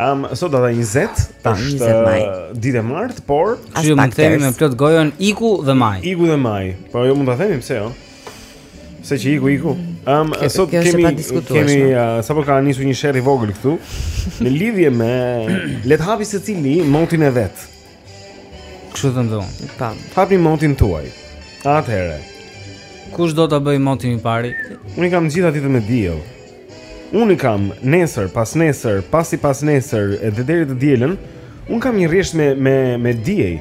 Um, sot data 20, 20 maj. Ditë e martë, por mund ta themi me plot gojën iku dhe maji. Iku dhe maji. Po jo, mund ta themi pse jo? Se që iku iku. Um, ëh, sot kemi kemi uh, sapo ka nisur një sherr i vogël këtu në lidhje me le të hapi secili motin e vet. Kështu them dhe unë Pa Hapni motin tuaj Atëhere Kush do ta bëj motin i pari? Unë i kam të gjitha ditët me diell Unë i kam nesër, pas nesër, pasi pasnesër edhe deri të dielën Unë kam një rresht me, me, me diell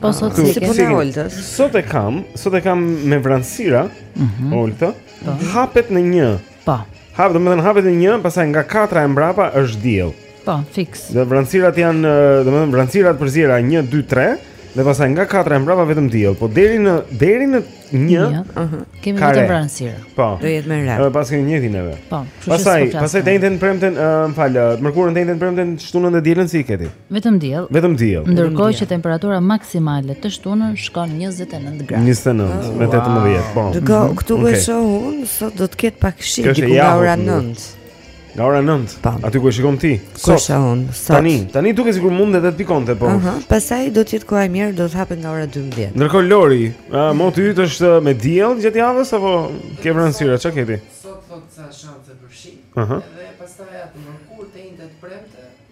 Po sot si ke puna Oltës Sot e kam, sot e kam me vranësira mm -hmm. Olta po. Hapet në një Po. Hap, domethënë hapet në një, pastaj nga katra e mbrapa është diell. Po, fiks. Dhe vranësirat janë, domethënë vranësirat të përziera 1 2 3 dhe pastaj nga katra e mbrapa vetëm diell, po deri në deri në 1, ëh, kemi vetëm vranësira. Po. Do jetë e vrenjtur. Edhe pas kemi të njëjtin neve. Po. Pastaj, pastaj të enjten, premten, më fal, mërkurën, të enjten, premten, shtunën dhe dielën si i ke ti. Vetëm diell. Vetëm diell. Ndërkohë që temperatura maksimale të shtunën shkon 29 gradë. 29 me 18, po. Dëgjo, mhm. këtu ku e shoh unë, sot do të ketë pak shi diku nga ora 9. Nga ora 9. Po. Aty ku e shikon ti? Ku e shoh unë? Sot. Tani, tani duket sikur mund edhe të pikonte, po. Aha, pastaj do të jetë koha e mirë, do të hapet nga ora 12. Ndërkohë Lori, a moti yt është me diell gjatë javës apo ke vranësira, çka ke ti? Sot thotë s'ka shanse për shi. Aha. Dhe pastaj e mërkurë, e enjte, e premte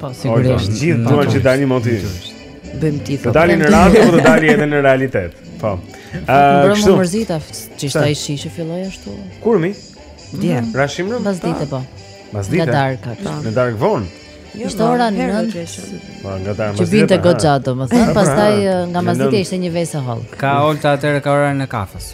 Po sigurisht. Të gjithë duan që t'u dali moti. Bëjmë ti. Të dalin në radio apo të dalin edhe në realitet. Po. Ëh, kështu. Më mërzit që ç'ishte ai shi që filloi ashtu. Kur mi? Dje. Mhm. Ra shi mbrëmë. Pasdite po. Pasdite. Në darkë atë. Po. Në darkë vonë. Jo, ishte ora 9. Po, nga darka. Që binte goxha domethënë, pastaj nga mbasditja ishte një vesë e hollë. Ka Olta atëherë ka orën e kafes.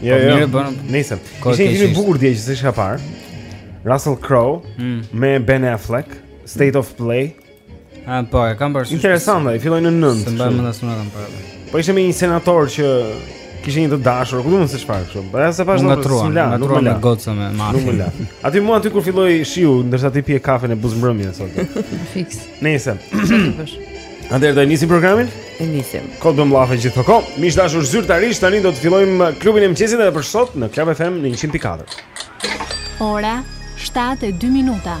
Jo, po, jo. Mirë bën. Nice. Ishte një film i bukur dje që s'e kisha parë. Russell Crowe mm. me Ben Affleck, State of Play. Ah, po, e kam parë. Interesante, filloi në 9. S'e mbaj mend as nuk e kam parë. Po ishte me një senator që kishte një të dashur, ku duhet të çfarë kështu. Po ja s'e pashë nuk trua, nuk trua me gocën me mafia. Nuk më la. Aty mua aty kur filloi shiu, ndërsa ti pije kafen e buzëmbrëmjes sot. Fiks. Nëse. Atëherë do e nisim programin? E nisim. Kot bëmë llafe gjithë këtë kohë. Miq të dashur zyrtarisht tani do të fillojmë klubin e mëngjesit edhe për sot në Club FM në 104. Ora 7:02 minuta.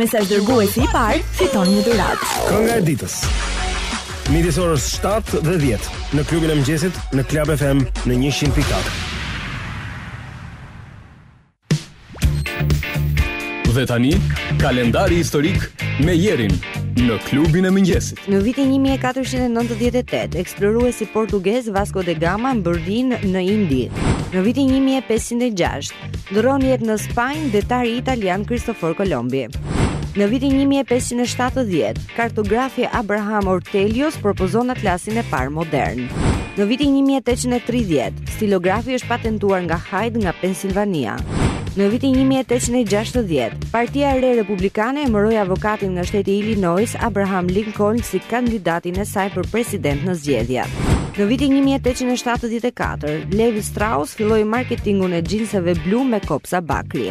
Mesazh dërguesi i parë fiton një dhuratë. Kënga e ditës. Midis orës 7 dhe 10 në klubin e mëngjesit në Club FM në 100.4. Dhe tani, kalendari historik me Jerin në klubin e mëngjesit. Në vitin 1498, eksploruesi portugez Vasco de Gama mbërrin në Indi. Në vitin 1506, Ndërron jetë në Spanjë detari italian Kristofor Kolombi. Në vitin 1570, kartografi Abraham Ortelius propozon atlasin e parë modern. Në vitin 1830, stilografi është patentuar nga Hyde nga Pensilvania. Në vitin 1860, Partia e Re Republikane emëroi avokatin nga shteti i Illinois, Abraham Lincoln si kandidatin e saj për president në zgjedhje. Në vitin një mijë e tetëqind e shtatëdhjetë e katër, Levi Strauss filloi marketingun e xhinseve blu me kopsa bakri.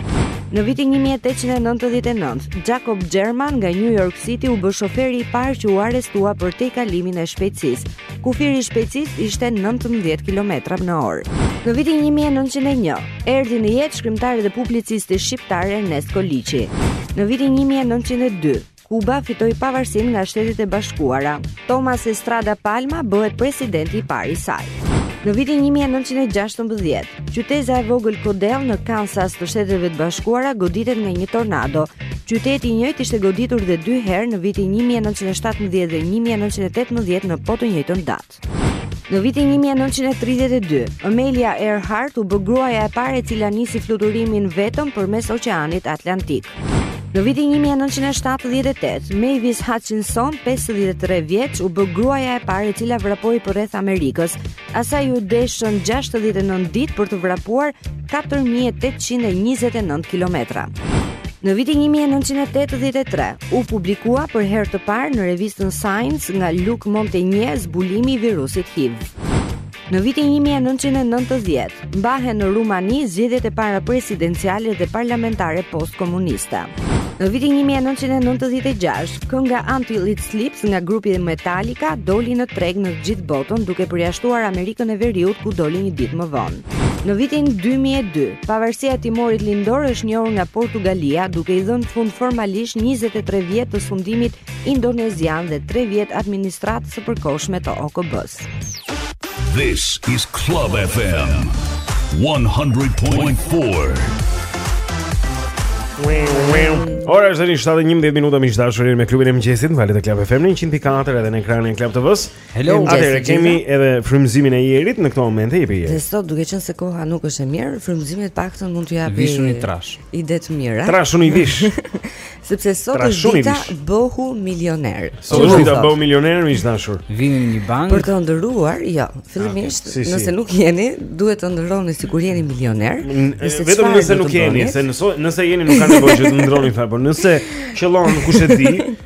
Në vitin një mijë e tetëqind e nëntëdhjetë e nëntë, Jacob German nga New York City u bë shoferi i parë që u arrestua për tejkalimin e shpejtësisë. Kufiri i shpejtësisë ishte nëntëmbëdhjetë kilometra në orë. Në vitin një mijë e nëntëqind e një, erdhi në jetë shkrimtari dhe publicisti shqiptar Ernest Koliqi. Në vitin një mijë e nëntëqind e dy, Kuba fitoi pavarësinë nga Shtetet e Bashkuara. Tomas Estrada Palma bëhet presidenti i parë i saj. Në vitin 1916, qyteza e vogël Codell në Kansas të Shteteve të Bashkuara goditet nga një tornado. Qyteti i njëjtë ishte goditur dhe dy herë në vitin 1917 dhe 1918 në po të njëjtën datë. Në vitin 1932, Amelia Earhart u bë gruaja e parë e cila nisi fluturimin vetëm përmes Oqeanit Atlantik. Në vitin 1978, Mavis Hutchinson, 53 vjeç, u bë gruaja e parë e cila vrapoi përreth Amerikës. Asaj iu deshën 69 ditë për të vrapuar 4829 kilometra. Në vitin 1983 u publikua për herë të parë në revistën Science nga Luc Montagnier zbulimi i virusit HIV. Në vitin 1990 mbahen në Rumani zgjedhjet e para presidenciale dhe parlamentare postkomuniste. Në vitin 1996, kënga Until It Sleeps nga grupi Metallica doli në treg në gjithë botën duke përjashtuar Amerikën e Veriut ku doli një ditë më vonë. Në vitin 2002, pavarësia e Timorit Lindor është njohur nga Portugalia, duke i dhënë fund formalisht 23 vjet të sundimit indonezian dhe 3 vjet administratës së përkohshme të OKB-së. This is Club FM 100.4. Ora është tani 7:11 minuta miq të dashur, me klubin e mëngjesit, valët e Club FM 104 edhe në ekranin e Club TV-s. Hello, atëherë kemi edhe frymëzimin e Jerit në këtë moment, jepi Jeri. Dhe sot duke qenë se koha nuk është e mirë, frymëzimi të paktën mund t'ju japë vishuni trashë. Ide të mira. Trashun i vish. Sepse sot është dita bëhu milioner. Sot është dita bëhu milioner, miq të dashur. Vidhni një bankë. Për të ëndërruar, jo. Fillimisht, ah, nëse nuk jeni, duhet të ëndërroni sikur jeni milioner. Vetëm nëse nuk jeni, se nëse jeni nuk ka nevojë të ëndërroni fare, por nëse qëllon kush e di,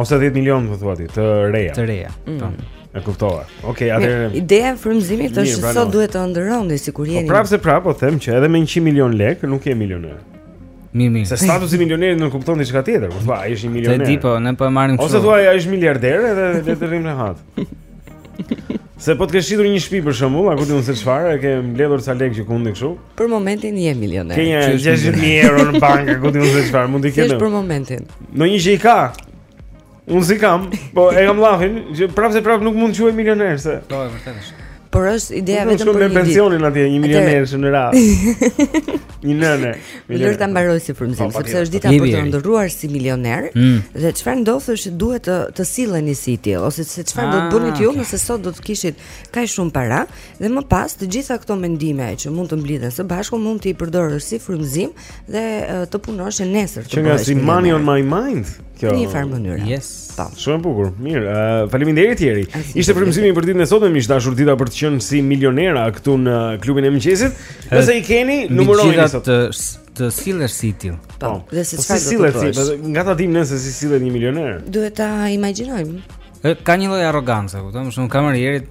Ose 10 milionë më thua ti, të reja. Të reja. Mm. Po. E kuptova. Okej, okay, atëherë ideja e frymëzimit është se sot duhet të ëndërroni sikur po jeni. Po prapëseprapë po them që edhe me 100 milion lekë nuk je milioner. Mirë, mirë. Se statusi i milionerit nënkupton diçka tjetër, po thua ai është një milioner. S'e di po, ne po e marrim kështu. Ose thua ai është miliarder edhe le të rrim rehat. Se po të kesh shitur një shtëpi për shembull, apo ku di unë çfarë, e ke mbledhur ca lekë gjëkundi kështu? Për momentin je milioner. Ke një 60000 euro në bankë, apo ku di unë çfarë, mund të kesh. Është për momentin. Ndonjë që i ka. Unë s'i kam, po e kam llafin, që prapëseprapë nuk mund të quhesh milioner se. Po, e vërtetë është. Por është ideja vetëm për një ditë. Unë pensionin atje 1 milion lekë në radhë. Një nënë. Më lër ta mbaroj si frymëzim, po, sepse është dita për të ëndërruar si milioner mm. dhe çfarë ndodh është duhet të të silleni si i tillë ose se çfarë do të bënit ah, ju nëse sot do të kishit kaq shumë para dhe më pas të gjitha këto mendime që mund të mblidhen së bashku mund t'i përdorësh si frymëzim dhe të punosh nesër të bësh. Që nga kjo si money on my mind. Kjo në një farë mënyre. Yes. Po. Shumë e bukur. Mirë, uh, faleminderit Jeri. Ishte frymëzimi për ditën e sotme, miq të dashur, dita për të qenë si milionera këtu në klubin e mëngjesit. Nëse i keni, numërojini sot. Të të sillesh si i tillë. Po. po. Dhe se po çfarë do të thosh? Po, nga ta dimë ne se si sillet një milioner. Duhet ta imagjinojmë. Ka një lloj arrogance, kupton? Për shembull kamarierit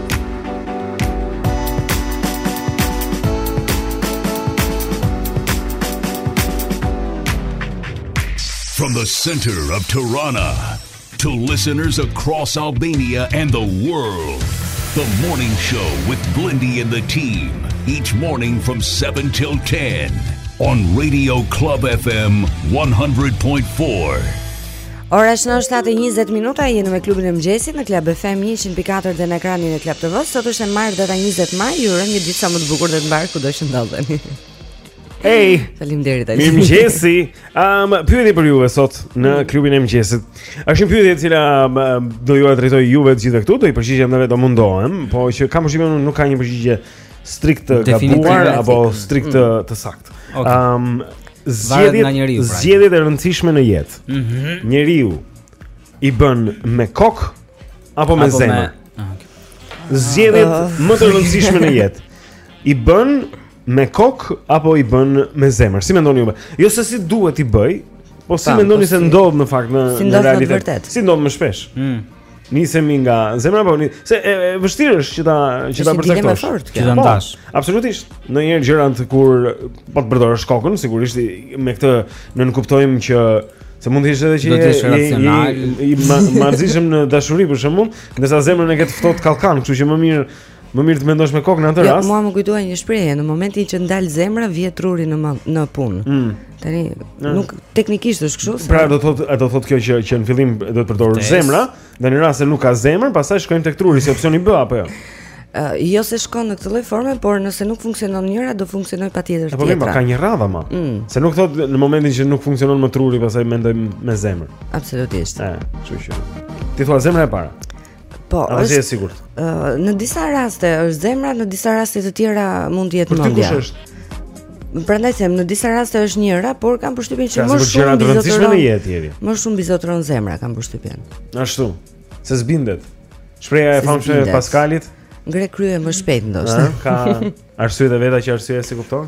From the center of Tirana to listeners across Albania and the world. The morning show with Blindy and the team. Each morning from 7 till 10 on Radio Club FM 100.4. Ora është 7:20 minuta, jeni me klubin e mëngjesit në Club FM 104 dhe në ekranin e Club TV. Sot është e martë data 20 maj, ju uroj një ditë sa më të bukur dhe të mbarë kudo që ndodheni. Hey, faleminderit Ali. Mirëmëngjesi. Ëm, um, pyetje për juve sot në mm. klubin e mëngjesit. Është një pyetje e cila do jua drejtoj juve të gjithë këtu, do i përgjigjem edhe do mundohem, po që kam përgjigjen nuk ka një përgjigje strikt të gabuar apo strikt të, mm. të saktë. Ëm okay. um, zgjedhjet nga njeriu. Pra. Zgjedhjet e rëndësishme në jetë. Mm -hmm. Njeriu i bën me kokë apo me zemër. Ah, zgjedhjet ah. më të rëndësishme në jetë. I bën me kokë apo i bën me zemër. Si mendoni ju? Jo se si duhet t'i bëjë, po si mendoni po se ndodh në fakt në si në realitet. Si ndodh më shpesh? Mm. Nisemi nga zemra po nis, se e, e vështirë është që ta që ta përcaktosh. Që ta po, ndash. Absolutisht. Ndonjëherë gjërat kur po të përdorësh kokën, sigurisht me këtë nënkuptojmë që se mund të jesh edhe që i i marrëzishëm në dashuri për shembull, ndërsa zemrën e ke të ftohtë kallkan, kështu që më mirë Më mirë të mendosh me kokë në atë jo, rast. Jo, mua më kujtoi një shprehje, në momentin që ndal zemra vihet truri në punë. Mm. Tani mm. nuk teknikisht është kështu. Pra do thotë, do thotë kjo që që në fillim duhet përdorur zemra, dhe në rast se nuk ka zemër, pastaj shkojmë tek truri si opsioni B apo jo. Uh, jo se shkon në këtë lloj forme, por nëse nuk funksionon njëra, do funksionoj patjetër tjetra. Po mirë, ka një radhë ama. Mm. Se nuk thot në momentin që nuk funksionon më truri, pastaj mendoj me zemër. Absolutisht. Ëh, kështu që. Ti thua zemra e para. Po, a është e sigurt? Ë, në disa raste është zemra, në disa raste të tjera mund të jetë mendja. Për ty kush është? Prandaj them, në disa raste është njëra, por kam përshtypjen që më shumë do të rëndësishme në jetë njeri. Më shumë mbizotëron zemra kam përshtypjen. Ashtu. Se zbindet. Shprehja e famshme e Paskalit. Ngre krye më shpejt ndoshta. Ka arsye të veta që arsyeja s'i kupton?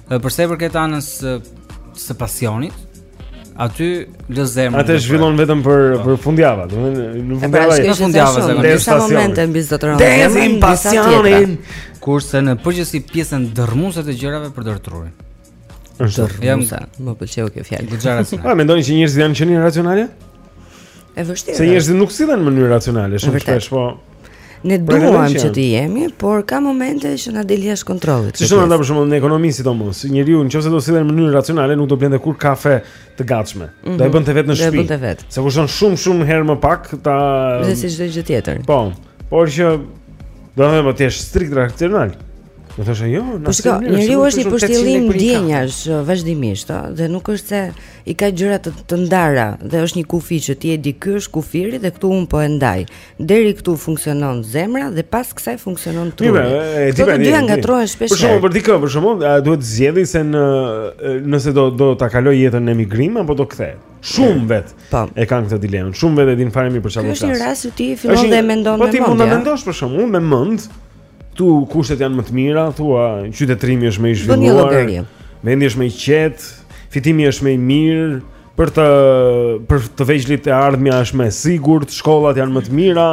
Për sa i përket anës së, së pasionit, aty lë zemrën. Atë zhvillon vetëm për po. për fundjava, do të thënë në pra, fundjava. Në fundjava se në disa momente mbizotëron. Dezim pasionin. Kurse në përgjithësi pjesën dërrmuese të gjërave përdor trurin. Është. Jam sa, më pëlqeu kjo fjalë. Guxharas. Po mendoni që njerëzit janë qenie racionale? E vështirë. Se njerëzit nuk sillen në mënyrë racionale, shumë shpesh po. Ne duam që të jemi, por ka momente që na del jashtë kontrollit. Si shumë ata për shembull në ekonomi sidomos, njeriu nëse do sillej në mënyrë racionale nuk do blinte kurrë kafe të gatshme. Mm -hmm. Do e mhm. bënte vetë në shtëpi. Do e bënte vetë. Se kushton shumë shumë herë më pak ta Dhe si çdo gjë tjetër. Po. Por që do të thotë ti je strikt racional. Do të thoshë jo, na s'i mirë. Njeriu është një pështjellim ndjenjash vazhdimisht, ëh, dhe nuk është se i ka gjëra të, të ndara dhe është një kufi që ti e di ky është kufiri dhe këtu un po e ndaj. Deri këtu funksionon zemra dhe pas kësaj funksionon truri. Mirë, e di pra. Këto dy ngatërrohen shpesh. Për shembull, për dikë, për shembull, duhet të zgjedhi se në nëse do do ta kaloj jetën në emigrim apo do kthehet. Shumë vet po. e kanë këtë dilemë. Shumë vet e din fare mirë për çfarë do të thotë. Është një rast që ti fillon dhe mendon me mend. Po ti mund ta mendosh për shembull me mend. Këtu kushtet janë më të mira, thua, qytetërimi është më i zhvilluar. Vendi është më i qetë, fitimi është më i mirë për të për të vegjlit e ardhmja është më e sigurt, shkollat janë më të mira,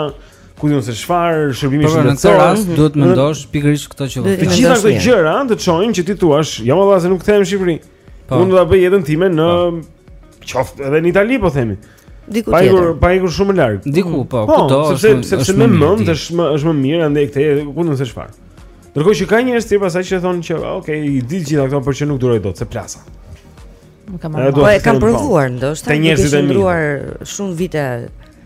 ku di unë se çfarë shërbimi është në këtë rast, duhet të mendosh pikërisht këto që thua. Të gjitha këto gjëra, ëh, të çojnë që ti thuash, jo more vallahi se nuk kthehem në Shqipëri. Po. Unë do ta bëj jetën time në po. qoftë edhe në Itali po themi. Diku pa ikur, pa ikur shumë larg. Diku mm. po, po kudo, sepse është, sepse me mend është më është më mirë andaj këtë ku di unë se çfarë. Ndërkohë që ka njerëz tjerë pastaj që thonë që ok, i di gjithë këto por që nuk duroj dot se plasa. Nuk kam marrë. Po e kam provuar ndoshta. Të njerëzit e ndruar shumë vite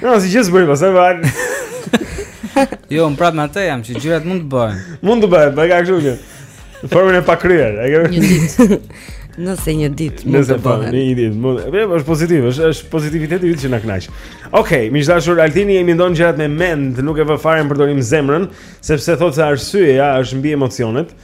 Jo, si gjë s'bëri pastaj val. Jo, unë prapë me atë jam që gjërat mund të bëhen. Mund të bëhet, bëhet kështu që. Në formën e pakryer, e ke. Një ditë. Nëse një ditë mund Nëse të po, bëhet. një ditë mund. Po, është pozitiv, është është pozitiviteti yt që na kënaq. Okej, miq të dashur, Altini i mendon gjërat me mend, nuk e vë fare në përdorim zemrën, sepse thotë se arsyeja është mbi emocionet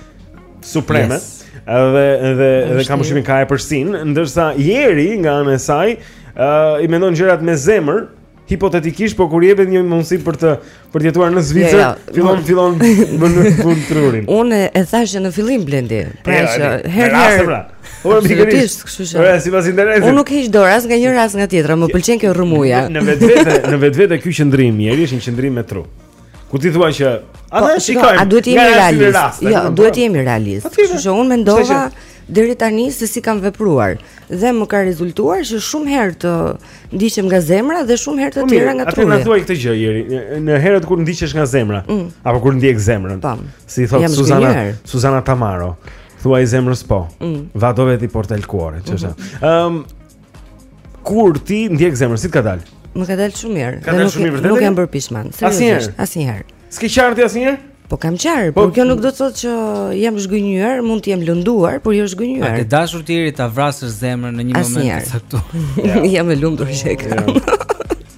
supreme. Yes. Edhe edhe edhe Është kam një- përshtypjen ka e përsin, ndërsa Ieri nga ana e saj uh, i mendon gjërat me zemër, hipotetikisht, por kur jepet një mundësi për të për të jetuar në Zvicër, ja, ja. fillon fillon bën në fund trurin. Unë e thash që në fillim Blendi, pra që herë herë. Pra. Po më pikërisht, kështu që. Ora, sipas interesit. Unë nuk heq dorë as nga njëra as nga tjetra, më pëlqen kjo rrëmuja. Në vetvete, në vetvete ky qëndrim i Ierit është një qëndrim me tru. Kur ti thua që a do po, të shikojmë? A duhet të jemi realistë? Jo, duhet të jemi realistë. Kështu që unë mendova deri tani se si kam vepruar dhe më ka rezultuar që shumë herë të ndiqem nga zemra dhe shumë herë të po tjera nga truri. Atë na thuaj këtë gjë Ieri, në herët kur ndiqesh nga zemra mm. apo kur ndjek zemrën. Po. Si thotë Suzana, Suzana Tamaro, thuaj zemrës po. Mm. Va' dove ti porta il cuore, çështja. Mhm. Ëm Kur ti ndjek zemrën, si të ka dalë? Më ka dalë shumë mirë. Ka dalë shumë mirë vërtet. Nuk jam bërë pishman. Asnjëherë. Asnjëherë. S'ke qarë asnjëherë? Po kam qarë, po, por kjo nuk do të thotë që jam zhgënjyer, mund të jem lënduar, por jo zhgënjyer. A ke dashur ti ta vrasësh zemrën në një moment të caktuar? Ja. jam e lumtur që e kam.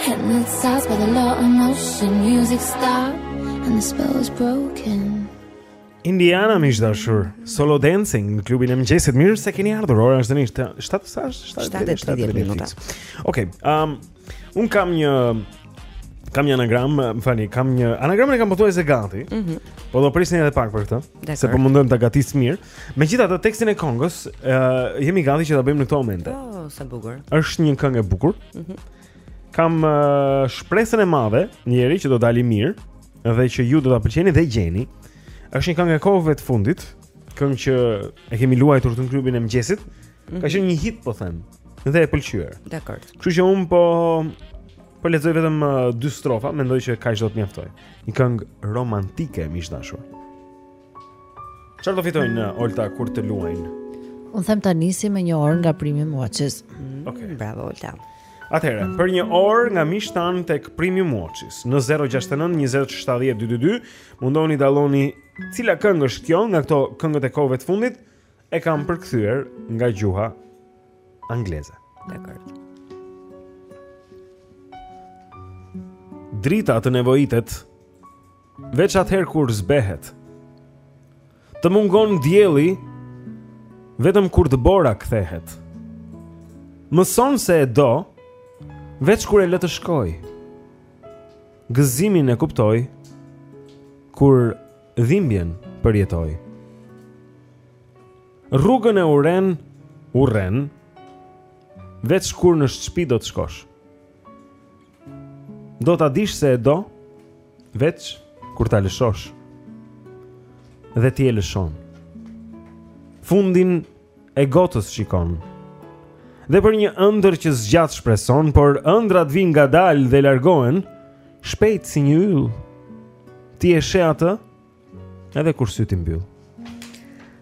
Hypnotized by the law of motion Music stop And the spell is broken Indiana miq të dashur, solo dancing në klubin e mëngjesit. Mirë se keni ardhur. Ora është tani 7 sa 7:30 minuta. Okej. Ehm, unë kam një kam një anagram, më falni, kam një, anagramën e kam pothuajse gati. Mhm. Po do prisni edhe pak për këtë, se po mundohem ta gatis mirë. Megjithatë tekstin e këngës ë uh, jemi gati që ta bëjmë në këtë moment. Oh, sa bukur. Është një këngë e bukur. Mhm. Mm Kam uh, shpresën e madhe Ieri që do dalë mirë dhe që ju do ta pëlqeni dhe gjeni. Është një këngë e kohëve të fundit, këngë që e kemi luajtur në klubin e mëngjesit. Mm -hmm. Ka mhm. qenë një hit, po them, dhe e pëlqyer. Dakor. Kështu që unë po po lexoj vetëm uh, dy strofa, mendoj që kaq do të mjaftojë. Një këngë romantike, miq të dashur. Çfarë do fitojnë uh, Olta kur të luajnë? Unë them ta nisim me një orë nga Premium Watches. Mm, Okej. Okay. Bravo Olta. Atëherë, për një orë nga miqtë tanë tek Premium Watches në 069 20 70 222, mundohuni të dalloni cila këngë është kjo nga këto këngët e kohëve të fundit e kam përkthyer nga gjuha angleze. Dakor. Drita të nevojitet Veç atëherë kur zbehet. Të mungon dielli vetëm kur dëbora kthehet. Mëson se e do veç kur e lë të shkojë. Gëzimin e kupton kur dhimbjen përjeton. Rrugën e urren, urren, veç kur në shtëpi do të shkosh. Do ta dish se e do veç kur ta lëshosh. Dhe ti e lëshon. Fundin e gotës shikon. Dhe për një ëndërr që zgjat shpreson, por ëndrrat vijnë ngadalë dhe largohen shpejt si një yll. Ti e sheh atë Edhe kur sytë i mbyll.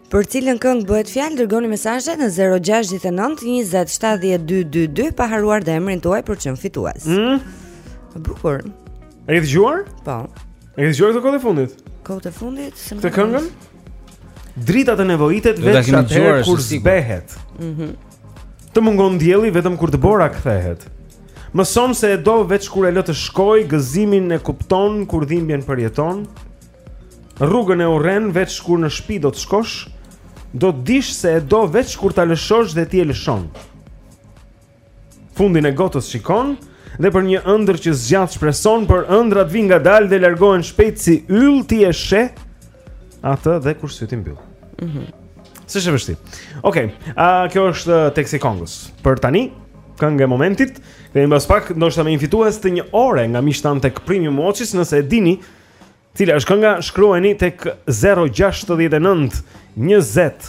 Për cilën këngë bëhet fjalë, dërgoni mesazhe në 069 20 70 222 pa harruar dhe emrin tuaj për të qenë fitues. Mm. Bukur. E ke dëgjuar? Po. E ke dëgjuar këtë kohë të fundit? Kohë të fundit? Këtë këngën? Drita të nevojitet veç atëherë kur zbehet. Mhm. Mm të mungon dielli vetëm kur dëbora kthehet. Mëson se e do veç kur e lë të shkojë, gëzimin e kupton kur dhimbjen përjeton. Rrugën e urren veç kur në shtëpi do të shkosh, do ta dish se e do veç kur ta lëshosh dhe ti e lëshon. Fundin e gotës shikon dhe për një ëndërr që zgjat shpreson, por ëndrrat vijnë ngadalë dhe largohen shpejt si yll ti e sheh. atë dhe kur sytë i mbyll. Mhm. Mm S'është e vështirë Okej, okay, uh, kjo është uh, teksti i këngës për tani, kënga e momentit Kemi mbas pak ndoshta emrin fitues të një ore Nga mishtan të këprimi muoqis Nëse e dini cila është kënga, shkrueni tek 069 20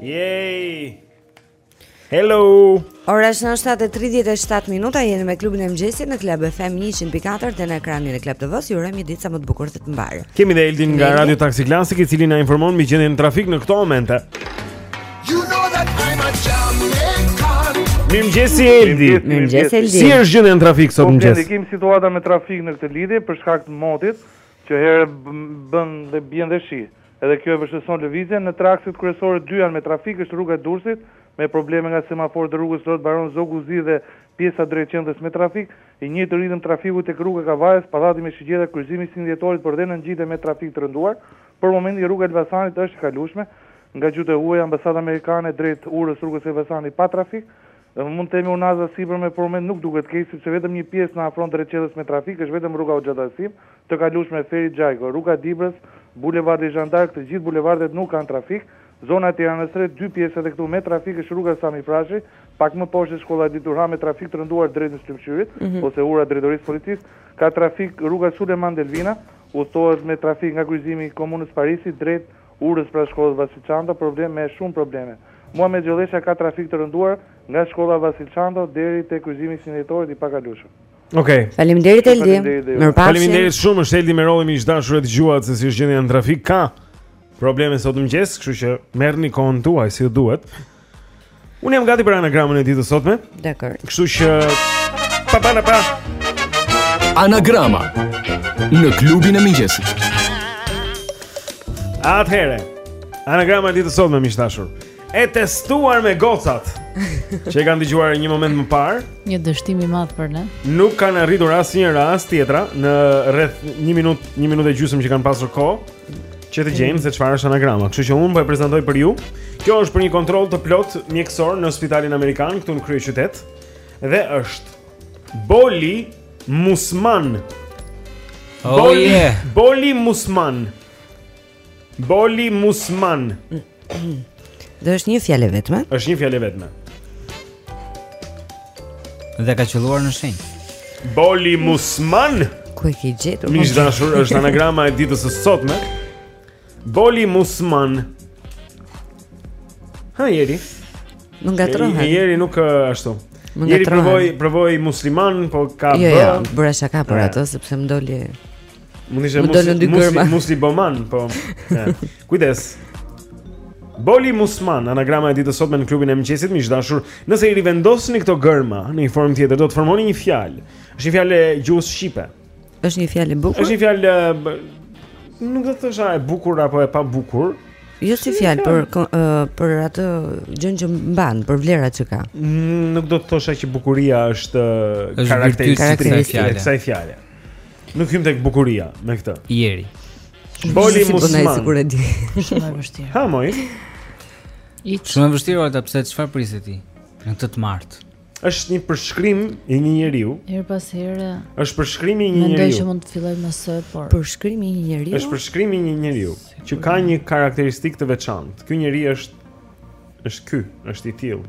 Yay! Hello. Ora është 7:37 minuta, jemi me klubin e mëngjesit në Club FM 104 dhe në ekranin e Club TV-së. Ju urojmë një ditë sa më të bukur dhe të mbarë. Kemi dhe Eldin nga Radio Taxi Classic, i cili na informon mbi gjendjen e trafikut në këto momente. You know that I'm a Jamaican. Mirëmëngjesi Eldi. Mirëmëngjesi Eldi. Si është gjendja e trafikut sot po, mëngjes? Po, ne kemi situata me trafik në këtë lidhje për shkak të motit që herë bën dhe bën dhe shi. Edhe kjo e vështirëson lëvizjen. Në tre akset kryesore dy janë me trafik, është rruga e Durrësit, me probleme nga semaforët e rrugës Lord Bajron, Zogu i Zi dhe pjesa drejt qendrës me trafik. I njëjti ritëm trafiku tek rruga e Kavajës, Pallati me Shigjeta, kryqëzimi i 21 Dhjetorit por dhe në ngjitje me trafik të rënduar. Për momentin rruga e Elbasanit është e kalueshme nga Gjuhët e Huaja, Ambasada Amerikane drejt Urës, rrugës së Elbasanit pa trafik, Dhe mund të themi unaza e sipërme për momentin nuk duket keq sepse vetëm një pjesë në afron drejt qendrës me trafik është vetëm rruga Hoxha Tahsim, të kalueshme Ferit Xhajko, rruga Dibrës, bulevardi Jeanne d'Arc të gjithë bulevardet nuk kanë trafik, zona e Tiranës së Re dy pjesë edhe këtu me trafik është rruga Sami Frashëri, pak më poshtë shkolla Edith Durham me trafik të rënduar drejt Sheshit, ose ura e drejtorisë së policisë, ka trafik rruga Sulejman Delvina, udhëtohet me trafik nga kryqëzimi i Komunës së Parisit drejt Urës pranë shkollës Vasil Shanto probleme me shumë probleme. Muhamet Gjollesha ka trafik të rënduar nga shkolla Vasil Shanto deri te kryqëzimi i 21 Dhjetorit i pakalueshëm. Okej. Faleminderit Eldi. Faleminderit dhe ju. Faleminderit shumë, është Eldi Merolli miq të dashur e dëgjuat se si është gjendja në trafik. Ka probleme sot në mëngjes, kështu që merrni kohën tuaj si ju duhet. Unë jam gati për anagramën e ditës së sotme. Dakord. Kështu që pa pa pa. Anagrama në klubin e mëngjesit. Atëherë, anagrama e ditës së sotme miq të dashur. E testuar me gocat. Që e kanë dëgjuar një moment më parë. Një dështim i madh për ne. Nuk kanë arritur as njëra as tjetra në rreth 1 minutë, 1 minutë e gjysmë që kanë pasur kohë. Që të gjejnë se çfarë është anagrama. Kështu që unë po e prezantoj për ju. Kjo është për një kontroll të plotë mjekësor në spitalin amerikan këtu në kryeqytet dhe është Boli Musman. Oh Boli, yeah. Boli Musman. Boli Musman. Dhe është një fjalë vetme? Është një fjalë vetme. Dhe ka qëlluar në shenjë. Boli Musman. Ku e ke gjetur? Miq të dashur, është anagrama e ditës së sotme. Boli Musman. Ha Jeri. Nuk ngatërrohet. Jeri nuk ashtu. Jeri provoi provoi musliman, po ka jo, jo, bë. Jo, bëra shaka për atë sepse më doli Mund ishte musli, musli, musliman, po. Kujdes. Boli Musman, anagrama e ditës së sotme në klubin e mëngjesit, miq të dashur, nëse i rivendosni këto gërma, në një formë tjetër, do të formoni një fjalë. është një fjalë e gjuhës shqipe. është një fjalë e bukur? është një fjalë, nuk do të thosha e bukur apo e pabukur. Jo si fjalë, për, për atë gjënë që mban, për vlerat që ka. Mm, nuk do të thosha që bukuria është karakteristikë e kësaj fjale. Nuk hyn tek bukuria me këtë. Jeri. Boli mos më sikur e di. Shumë e vështirë. Ha moj. Shumë e vështirë hë pra pse çfarë prisje ti? Në këtë të martë. Është një përshkrim i një njeriu. Her pas here. Është përshkrim i një njeriu. Mendoj që mund të fillojë me s, por përshkrimi i një njeriu. Është përshkrim i një njeriu që ka një karakteristikë të veçantë. Ky njeri është është ky, është i tillë.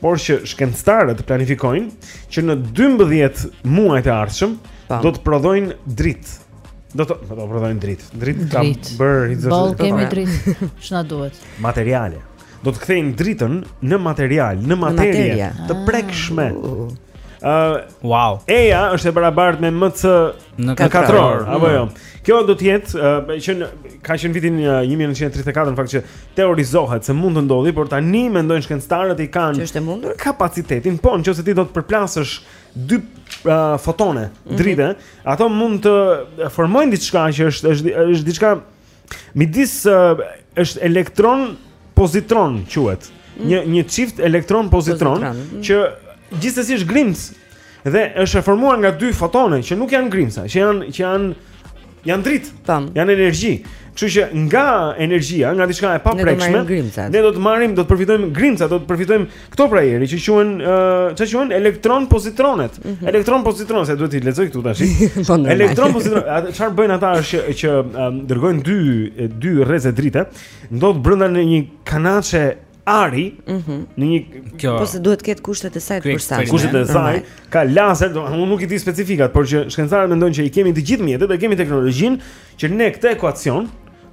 por që shkencëtarët planifikojnë që në 12 muajt e ardhshëm do të prodhojnë dritë. Do të do të prodhojnë dritë. Dritë ka bërë hidrogen. Po kemi dritë. Ç'na duhet? Materiale. Do të kthejnë dritën në material, në materie të prekshme. Ah. Ë, uh, wow. E-ja është e barabartë me MC Në katror, apo jo. Kjo do të jetë uh, që në, ka qenë vitin uh, 1934 në fakt që teorizohet se mund të ndodhi, por tani mendojnë shkencëtarët i kanë Që është e mundur? kapacitetin, po nëse ti do të përplasësh dy uh, fotone drite, ato mund të formojnë diçka që është është është diçka Midis uh, është elektron pozitron quhet. Mm. Një një çift elektron pozitron, pozitron. Mm. që gjithsesi është grimcë dhe është e formuar nga dy fotone që nuk janë grimca, që janë që janë janë dritë, Tam. janë energji. Kështu që nga energjia, nga diçka e paprekshme, ne do të marrim, do të përfitojmë grimca, do të përfitojmë Këto prej ari që quhen çfarë quhen elektron pozitronet. Mm -hmm. Elektron pozitron se duhet të lexoj këtu tash. Po, elektron pozitron, çfarë bëjnë ata është që që um, dërgojnë dy dy rreze drite, ndodh brenda në një kanaçe ari, mm -hmm. në një kjo. Po se duhet të ketë kushtet e saj për sa. Kushtet e saj ka laser, do, unë nuk i di specifikat, por që shkencëtarët mendojnë që i kemi të gjithë mjetet, e kemi teknologjinë që ne këtë ekuacion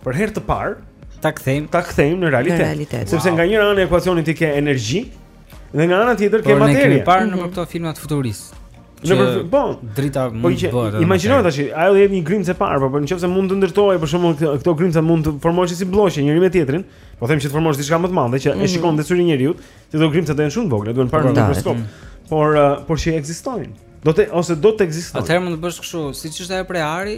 për herë të parë ta kthejmë ta kthejmë në realitet. Në realitet. Sepse nga njëra anë e ekuacionit ke energji dhe nga ana tjetër ke materie. Por ne kemi parë mm -hmm. nëpër mhm. këto filma futuristë. Në për, po, drita po mund të bëhet. Imagjino tash, ajo do jetë një grimcë e parë, por nëse mund të ndërtohej për shembull këto grimca mund të formohen si blloqe njëri me tjetrin, po them që të formosh diçka më të madhe që e mhm. shikon dhe syri njeriu, se këto grimca do të jenë shumë të vogla, duhen parë po, në mikroskop. Mhm. Por por që ekzistojnë. Do të ose do të ekzistojnë. Atëherë mund të bësh kështu, siç është ajo prej ari,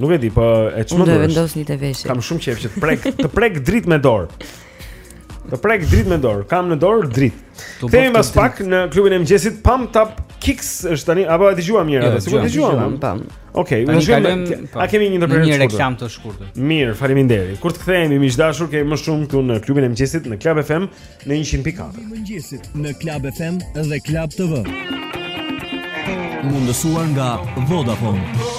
Nuk e di, po e çmendur. Unë do vendosni të veshë. Kam shumë qejf që të prek, të prek dritë me dorë. Të prek dritë me dorë. Kam në dorë dritë. Kthehemi pas pak në klubin e mëngjesit Pumped Up Kicks është tani apo e dëgjuam mirë atë? Jo, Sigurisht e dëgjuam. Pam. Okej, unë jem. A kemi një ndërprerje? Një reklamë të shkurtër. Mirë, faleminderit. Kur të kthehemi miq të dashur, kemi më shumë këtu në klubin e mëngjesit në Club FM në 100.4. Mëngjesit në Club FM dhe Club TV. Mundësuar nga Vodafone.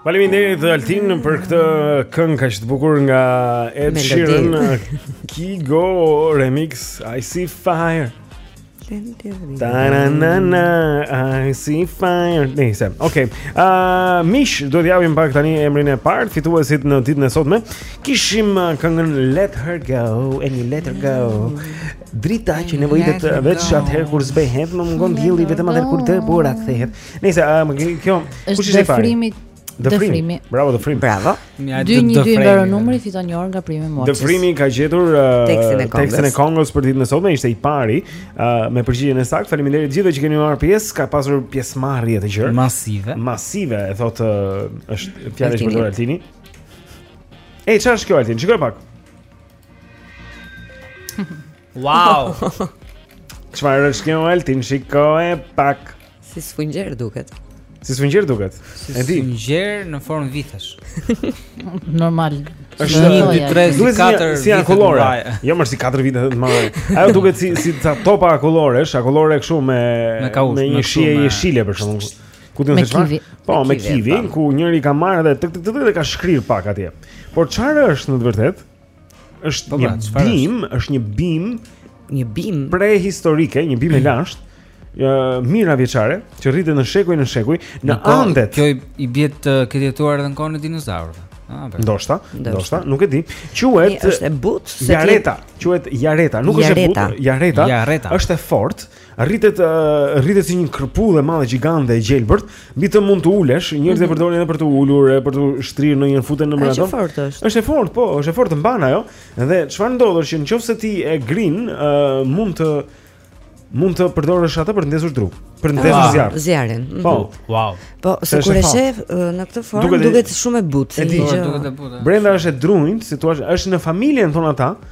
Faleminderit Altin për këtë këngë kaq të bukur nga Ed Sheeran. Kygo remix I see fire. Ta na na na I see fire. Nice. Okay. Ah, uh, miq, do të japim pak tani emrin e parë fituesit në ditën e sotme. Kishim uh, këngën Let Her Go And You Let Her Go. Drita që nevojitet uh, veç atëherë kur zbehet, më mungon dielli vetëm atëherë kur dëbora kthehet. Nëse a uh, më kjo kush ishte fare? Dëfrimi. Dëfrimi. Bravo Dëfrim. Bravo. 212 mbaron numri fiton një orë nga primi Moçi. Dëfrimi ka gjetur tekstin e këngës për ditën e sotme, ishte i pari me përgjigjen e saktë. Faleminderit gjithëve që keni marrë pjesë, ka pasur pjesëmarrje të gjërë. Masive. Masive, thotë është fjalë e shpërdorur Altini. Ej, çfarë është kjo Altin? Shikoje pak. Wow. Çfarë është kjo Altin? Shikoje pak. Si sfungjer duket. Si sfungjer duket. Si sfungjer në formë vithesh. Normal. Është 1 2 3 4 si janë akullore. Jo më si 4 vithe të marrë. Ajo duket si si ca topa akullore, është akullore kështu me me një shije jeshile për shkakun. Ku ti thua? Po, me kivi, po. ku njëri ka marrë dhe tek tek dhe ka shkrir pak atje. Por çfarë është në të vërtetë? Është po, një pra, bim, është një bim, një bim prehistorike, një bim e lashtë. Ë mijëravjeçare që rritet në shekuj në shekuj në Andet. Kjo i bie të ketë jetuar edhe në kohën e dinozaurëve. Ah, ndoshta, ndoshta, nuk e di. Quhet është e butë, jareta, quhet jareta, nuk është e butë, jareta. Është e fortë. Rritet rritet si një kërpudhë e madhe gjigande e gjelbërt, mbi të mund të ulesh, njerëzit mm -hmm. përdorin edhe për t'u ulur, edhe për t'u shtrirë në një futen në mbrapa. Është e fortë. Është e fortë, po, është e fortë mban ajo. Dhe çfarë ndodh është që nëse ti e grin, uh, mund të mund ta përdorësh atë për të ndezur dru, për të ndezur ah, zjarr. Zjarrin. Mhm. Po, wow. Po, sikur e shef në këtë formë duket shumë e butë. Duket e butë. Brenda është e drunjt, si thua, është në familjen thon ata. Ëh.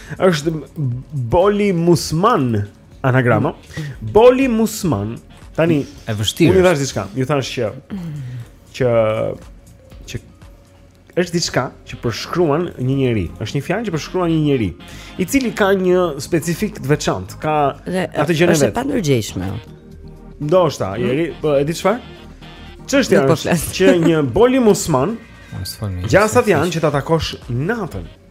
Është Boli Musman anagrama. Boli Musman. Tani e vështirë. Unë thash diçka. Ju thash që që që është diçka që përshkruan një njeri. Është një fjalë që përshkruan një njeri, i cili ka një specifik të veçantë, ka atë gjë në vetë. Është e pandërgjeshme. Ndoshta, mm. njeri, po e di çfarë? Çështja po është që një boli musman, gjasat janë që ta takosh natën.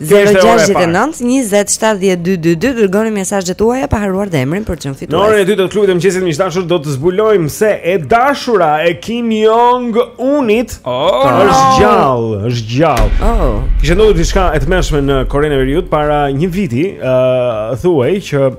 069 20 70 222 dërgoni mesazhet tuaja pa harruar dhe emrin për të qenë fitues. Në orën e dytë të klubit të mëngjesit miq të dashur do të zbulojmë se e dashura e Kim Jong Unit oh, është gjallë, është gjallë. Oh. Kishte ndodhur diçka e tmerrshme në Korenë e Veriut para një viti, ë uh, thuhej që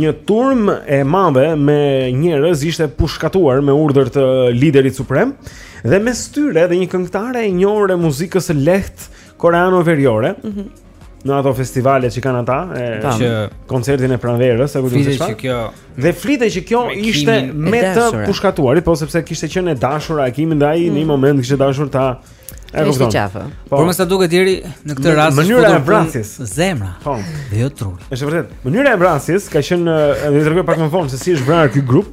një turm e madhe me njerëz ishte pushkatuar me urdhër të liderit suprem dhe mes tyre dhe një këngëtare e njohur e muzikës së lehtë koreano veriore. Mm -hmm. Në ato festivale që kanë ata, e, Tam, që koncertin e pranverës, apo diçka. Flitet që kjo. Dhe flitet që kjo ishte me të pushkatuarit, po sepse kishte qenë e dashura e Kimit dhe ai mm. në një mhm. moment kishte dashur ta E kupton. Është qafa. Po. Por më sa duket deri në këtë rast është mënyra e vrasjes. Zemra. Po. Dhe jo trupi. Është vërtet. Mënyra e vrasjes ka qenë e tregoj pak më vonë se si është vrarë ky grup.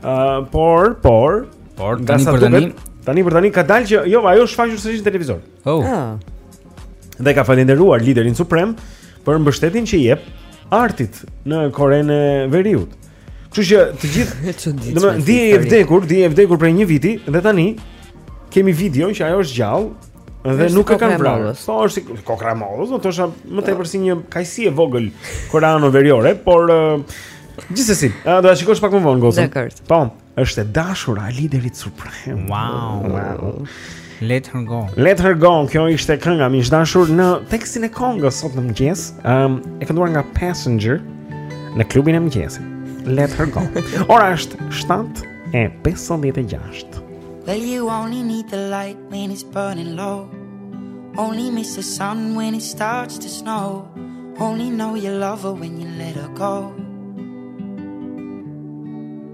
Ëh, uh, por, por Por tani për tani, tani për tani ka dalë që jo, ajo është shfaqur sërish në televizor. Oh. Ah. Dhe ka falendëruar liderin suprem për mbështetjen që i jep artit në Korenë e Veriut. Kështu që të gjithë, domethënë dihej e vdekur, dihej e vdekur prej një viti dhe tani kemi videon që ajo është gjallë dhe nuk e kanë vrarë. Po është si kokrra e mollës, do të thosha më tepër si një kajsi e vogël koreano veriore, por gjithsesi, do ta shikosh pak më vonë gocën. Po. Është e dashura e liderit suprem. Wow. Wow. Let her go. Let her go. Kjo ishte kënga miq të dashur në tekstin e këngës sot në mëngjes. Ëm um, e kënduar nga Passenger në klubin e mëngjesit. Let her go. Ora është 7:56. Well you only need the light when it's burning low. Only miss the sun when it starts to snow. Only know you love her when you let her go.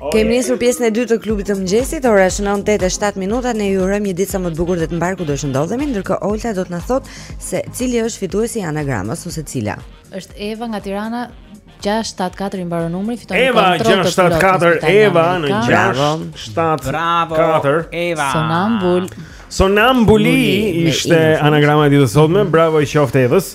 Kemi nisur pjesën e dytë të klubit të mëngjesit. Ora shënon 8:07 minuta. Ne ju urojmë një ditë sa më të bukur dhe të mbarë kudo që ndodheni. Ndërkohë Olta do të na thotë se cili është fituesi i anagramës ose cila. Është Eva nga Tirana 674 i mbaron numri fiton Eva, kontroll të plotë. Eva 674 Eva në 674. Bravo. Eva. Sonambul. Sonambuli ishte anagrama e ditës së sotme. Bravo i qoftë Evës.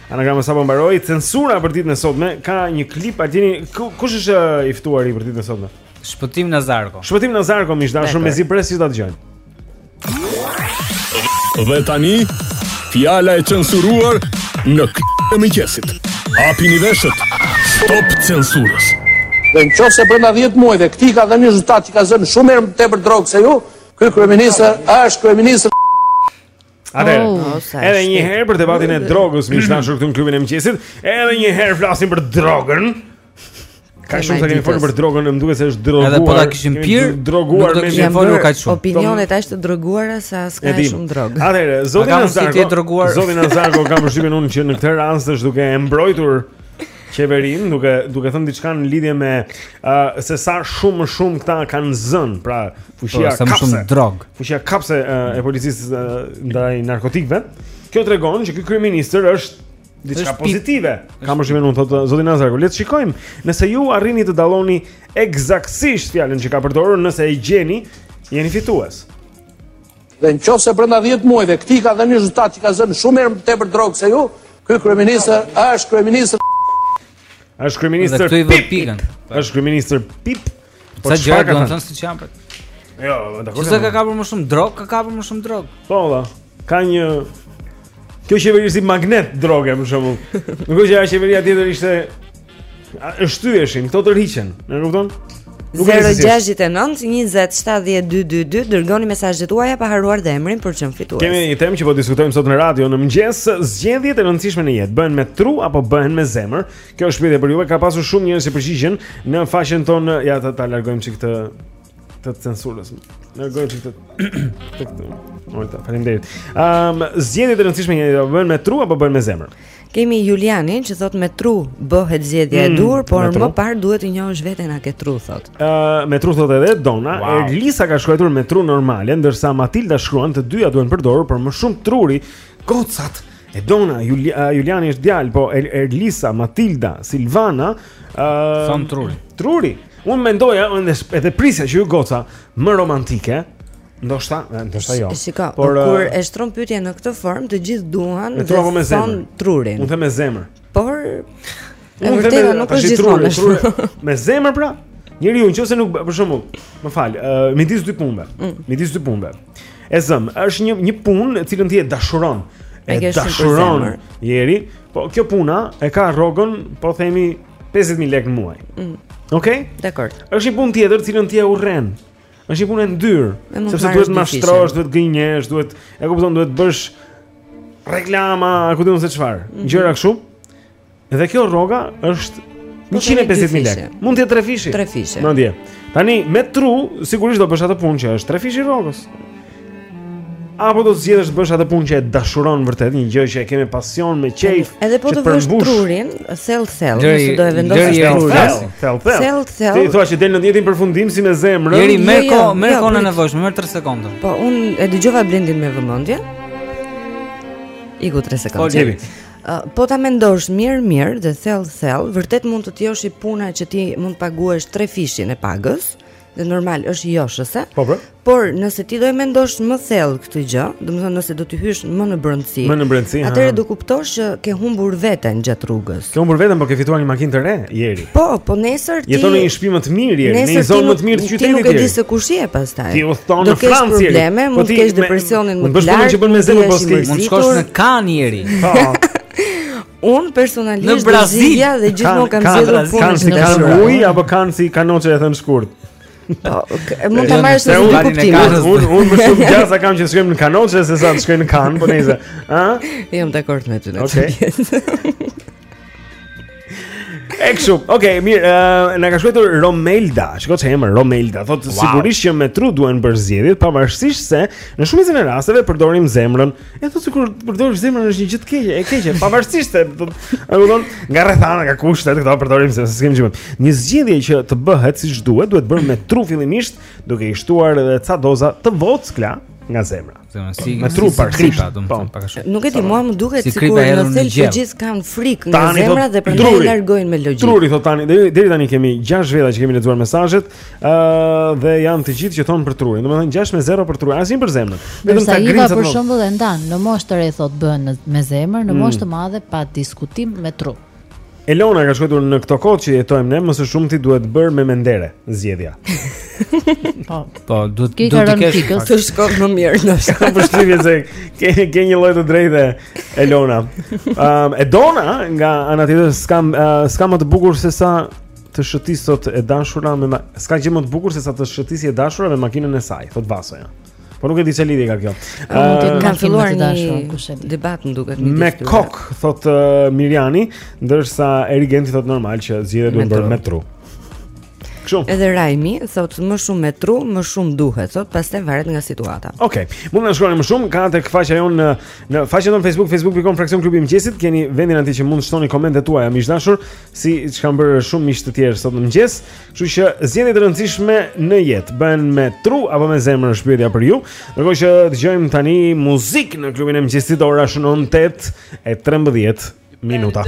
Anagrama sapo mbaroi, censura për ditën e sotme ka një klip Altini, kush është uh, i ftuari për ditën e sotme? Shpëtim Nazarko. Shpëtim Nazarko miq të dashur, mezi presi ta dëgjojmë. Dhe tani fjala e censuruar në këtë mëngjes. Hapini veshët. Stop censurës. Dhe në qoftë se brenda 10 muajve, këta kanë dhe një rezultat që ka zënë shumë herë më tepër drogë se ju, kërë kërë minister, është kërë minister Atëherë, oh, edhe një herë për debatin e drogës, miq të dashur këtu në klubin e mëngjesit, edhe një herë flasim për drogën. Kaq shumë kemi folur për drogën, më duket se është droguar. Edhe po ta kishim pirë, drogën s'kishim folur kaq shumë. Opinionet janë të droguara sa s'ka shumë drogë. Atëherë, zoti Nazarko, zoti Nazarko kam përshtypjen unë që në këtë rast është duke e mbrojtur qeverinë, duke duke thënë diçka në lidhje me uh, se sa shumë më shumë këta kanë zënë, pra Fushia po, sa më shumë drogë. Fuqia kapse e policisë ndaj narkotikëve. Kjo tregon që ky kryeministër është diçka pozitive. Kam përshtypjen unë thotë zoti Nazarko, le të shikojmë nëse ju arrini të dalloni eksaktësisht fjalën që ka përdorur, nëse e gjeni, jeni fitues. Dhe në qofë se brenda 10 muajve, ky ka dhënë rezultat që ka zënë shumë herë më tepër drogë se ju, ky kryeministër, është kryeministër... është kryeministër pip, është kryeministër pip, Po Sa gjëra do të thonë siç janë. Jo, dakor. Sa ka kapur më shumë drogë, ka kapur më shumë drogë. Po, valla. Ka një Kjo qeveri si magnet droge për shembull. Nuk është që ajo qeveria tjetër ishte e shtyheshin, këto tërhiqen. E kupton? 0692070222 dërgoni mesazhet tuaja pa harruar dhe emrin për çmim fitues. Kemi një temë që po diskutojmë sot në radio në mëngjes, zgjedhjet e rëndësishme në jetë, bëhen me tru apo bëhen me zemër? Kjo është pyetje për ju. Ka pasur shumë njerëz që përgjigjen në faqen tonë. Ja ta, ta largojmë çik këtë të censurës. Largojmë çik të të këtu. Ojta, faleminderit. Ehm, um, zgjedhjet e rëndësishme në jetë bëhen me tru apo bëhen me zemër? Kemi Julianin që thotë me tru bëhet zgjedhja e mm, duhur, por më parë duhet të njohësh veten a ke tru thotë. Ë, uh, me tru thotë edhe Dona, wow. Erlisa ka shkruar me tru normale, ndërsa Matilda shkruan të dyja duhen përdorur, por më shumë truri gocat E Dona, Juli, uh, Juliani është djalë, po er, Erlisa, Matilda, Silvana, ë uh, thonë truri. Truri. Unë mendoja unë edhe prisja që ju goca më romantike, ndoshta, ndoshta jo. Shiko, por kur e shtron pyetjen në këtë formë, të gjithë duan të thonë trurin. Unë them me zemër. Por e vërteta nuk është gjithmonë ashtu. Me zemër pra, njeriu nëse nuk për shembull, më fal, uh, midis dy punëve, mm. midis dy punëve. E zëmë, është një një punë të cilën ti e dashuron. E, e dashuron njeri, po kjo puna e ka rrogën, po themi 50000 lekë në muaj. Mm. Okej? Okay? Dakor. Është një punë tjetër, të cilën ti e urren. Është një punë e ndyrë, sepse duhet të mashtrosh, duhet gënjesh, duhet, e kupton, duhet të bësh reklama, a ku di unë se çfarë. Mm -hmm. Gjëra kështu. Dhe kjo rroga është 150000 lekë. Mund të jetë trefishi. Trefishi. Madje. Tani me tru sigurisht do bësh atë punë që është trefishi i rrogës. Apo do të zgjedhësh të bësh atë punë që e dashuron vërtet, një gjë që e ke me pasion me qejf. Edhe po të vësh trurin, thell thell, nëse do e vendosësh ti trurin. Thell thell. Ti thua që del në të njëjtin përfundim si me zemrën. Jeri jo, merr jo, kohë, merr jo, kohën e nevojshme, merr 3 sekonda. Po unë e dëgjova Blendin me vëmendje. Iku 3 sekonda. Po, po ta mendosh mirë mirë dhe thell thell, vërtet mund të të joshë puna që ty mund të paguajë trefishin e pagës dhe normal është joshëse. Po po. Por nëse ti do e mendosh më thellë këtë gjë, domethënë nëse do të hysh më në brendësi. Më në brendësi. Atëherë do kuptosh që ke humbur veten gjatë rrugës. Ke humbur veten, por ke fituar një makinë të re Eri. Po, po nesër ti jeton në një shtëpi më të mirë Eri, në një zonë më të mirë të qytetit. Ti nuk e di se kush je pastaj. Ti udhton në Francë Eri. Do kesh probleme, mund të kesh depresionin më të lartë. Mund të bësh punë që bën me zemër, po s'ke. Mund të shkosh në Kanë Eri. Po. Unë personalisht në Brazil ja, dhe gjithmonë kam zgjedhur punën. Kan si kan uji apo kan si kanoçe e thën shkurt. Po, mund ta marrësh në një kuptim. Unë unë më shumë gjasa kam që shkojmë në kanoçe se sa të shkojmë në kan, po nejse. Ë? Jam dakord me ty. Okej. Kështu, ok, mirë, uh, na ka shkruajtur Romelda, shiko ç'emër, Romelda, thotë wow. sigurisht që me tru duhen bërë zgjedhjet, pavarësisht se në shumicën e rasteve përdorim zemrën E thotë sikur të përdorësh zemrën është një gjë e keqe, e keqe, pavarësisht se domethënë nga rrethana, nga kushtet këto përdorim se s'kem gjë. Një zgjedhje që të bëhet siç duhet, duhet bërë me tru fillimisht, duke i shtuar edhe ca doza të vockla nga zemra. Zemra si me tru si, kripa, domethënë, po, pak a shumë. Nuk e di, mua më duket si sikur në thelb të gjithë kanë frikë nga zemra dhe prandaj largohen me logjikë. Truri thotë tani, deri tani kemi 6 veta që kemi lexuar mesazhet. Ëh uh, dhe janë të gjithë që thonë për trurin. Domethënë 6 me 0 për trurin, asnjë për zemrën. Vetëm ta grinë sa. Për shembull e ndan, në moshë të re thotë bëhen me zemër, në mm. moshë të madhe pa diskutim me tru. Elona ka shkruar në këto kohë që jetojmë ne, më së shumti duhet bërë me mend Eri zgjedhja. Po, po, duhet të duhet të kesh pikës të shkon më mirë, po kam përshtypjen se ke ke një lloj të drejtë Elona. Ëm um, Edona nga ana tjetër s'kam uh, s'kam më të bukur se sa të shëtisë sot e dashura me ma... s'ka gjë më të bukur se sa të shëtisë e dashura me makinën e saj, thotë Vasoja. Po nuk e di çfarë lidhje ka kjo. Ëh, uh, ka filluar të dashur, kush e di. Debat më duket një Me kokë, thotë uh, Mirjani, ndërsa Erigenti thotë normal që zgjedhjet duhet bërë me tru. Kështu. Edhe Rajmi thotë më shumë me tru, më shumë duhet, thotë pastaj varet nga situata. Okej. Okay. Mund të na shkruani më shumë, ka tek faqja jonë në në faqen tonë Facebook, facebook.com fraksion klubi i mëngjesit, keni vendin aty që mund të shtoni komentet tuaja, miq të dashur. siç kanë bërë shumë miq të tjerë sot në mëngjes, kështu që zgjedhjet e rëndësishme në jetë bëhen me tru apo me zemër është pyetja për ju. Ndërkohë që dëgjojmë tani muzikë në klubin e mëngjesit ora shënon 8 e 13 minuta.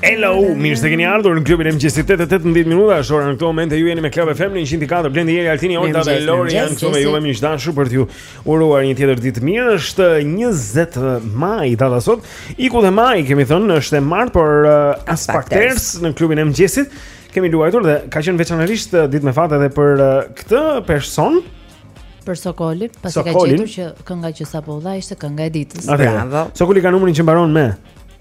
Hello, mirë se keni ardhur në klubin e mëngjesit 8:18 minuta, është ora në këtë moment e ju jeni me Club FM në 104, Blendi Jeri Altini, Olta dhe Lori janë këtu me ju miq të dashur për t'ju uruar një tjetër ditë të mirë. Është 20 maj data sot. Iku dhe maji kemi thënë është e martë, por uh, as partners në klubin e mëngjesit kemi luajtur dhe ka qenë veçanërisht uh, ditë me fat edhe për uh, këtë person për Sokolin, pasi ka gjetur që kënga që sapo u dha ishte kënga e ditës. Bravo. Sokoli ka numrin që mbaron me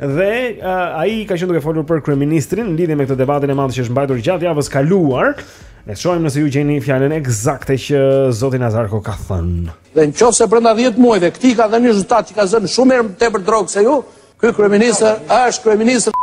Dhe uh, ai ka qenë duke folur për kryeministrin në lidhje me këtë debatin e madh që është mbajtur gjatë javës kaluar. Le të shohim nëse ju gjeni fjalën eksakte që zoti Nazarko ka thënë. Dhe në qofë se brenda 10 muajve, ky ka dhënë rezultat që ka zënë shumë herë më tepër drogë se ju, ky kryeministër është kryeministër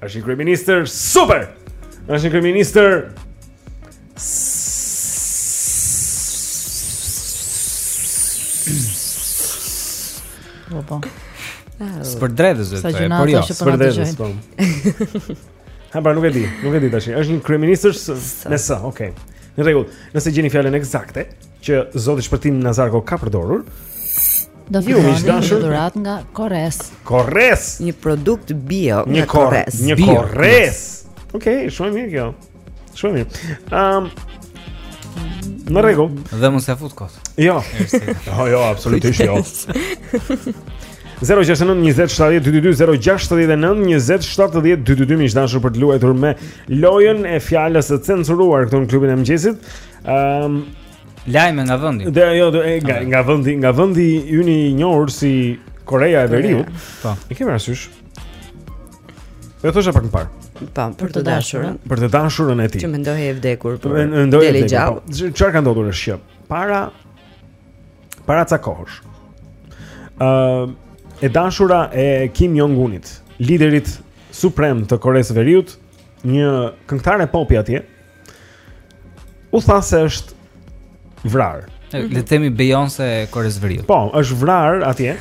Është një kryeministër super. Është një kryeministër Po. Për drejtëse, po jo. Për jo, për drejtëse. Po. Po pra nuk e di, nuk e di tash. Është një kryeministër me s, okay. Në rregull. Nëse gjeni fjalën eksakte, që zoti Shpërtim Nazarko ka përdorur. Do fitoni një dhuratë nga Korres. Korres, një produkt bio nga Korres. Një Korres. Okej, okay, shumë mirë kjo. Shumë mirë. Ehm um, Në rregull. Dhe mos ia fut kot. Jo. Jo, jo, absolutisht jo. 069 20 70 222 069 20 70 222 miq të dashur për të luajtur me lojën e fjalës së censuruar këtu në klubin e mëngjesit. Ehm um, lajme nga vendi. Dhe jo, do, e, nga nga vendi, nga vendi yni i njohur si Koreja e Veriut. Po. E ke parasysh. Po thosha pak më parë. Po, për të dashurën. Për të dashurën e tij. Që mendohej e vdekur. Po, mendohej e vdekur. Po. Çfarë ka ndodhur është që para para ca kohësh. Ë uh, e dashura e Kim Jong Unit, liderit suprem të Koresë së Veriut, një këngëtare popi atje, U tha se është vrarë. Le të mhm. themi Beyoncé e Koresë së Veriut. Po, është vrarë atje.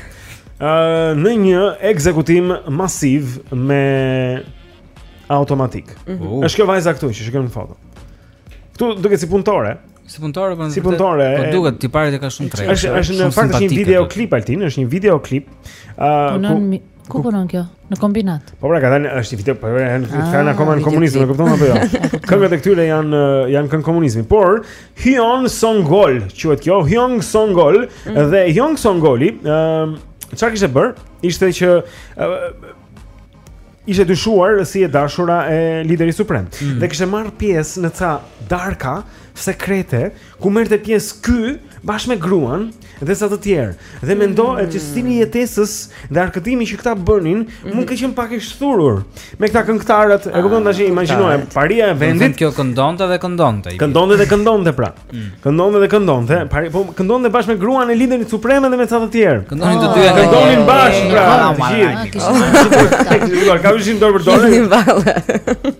Ë uh, në një ekzekutim masiv me automatik. Mm -hmm. Është kjo vajza këtu që shikojmë në foto. Këtu duket si punëtore. Si punëtore, po. Si punëtore. Po duket ti parë të ka shumë treg. Është është në fakt është një videoklip Altin, është një videoklip. Ë uh, ku Ku punon kjo? Në kombinat. Po pra, ka është video, po pra, janë ah, janë akoma në komunizëm, e kupton apo jo? Këngët e këtyre janë janë këngë komunizmi, por Hyun Songol, quhet kjo Hyun Songol mm. dhe Hyun Songoli, ëm çfarë kishte bërë? Ishte që ishte dyshuar si e dashura e liderit suprem mm. dhe kishte marrë pjesë në ca darka sekrete ku merrte pjesë ky bashkë me gruan dhe ca të tjerë dhe mendohet mm. që stili i jetesës dhe argëtimi që këta bënin mm -hmm. mund të ketë qenë pak i shthurur me këta këngëtarët e kupton tash imagjinoje paria e vendit kjo këndonte dhe këndonte këndonte dhe këndonte pra mm. këndonte dhe këndonte pra po këndonte bashkë me gruan e liderit suprem dhe me ca të tjerë këndonin të dyja këndonin bashkë pra të gjithë kapeshin dorë për dorë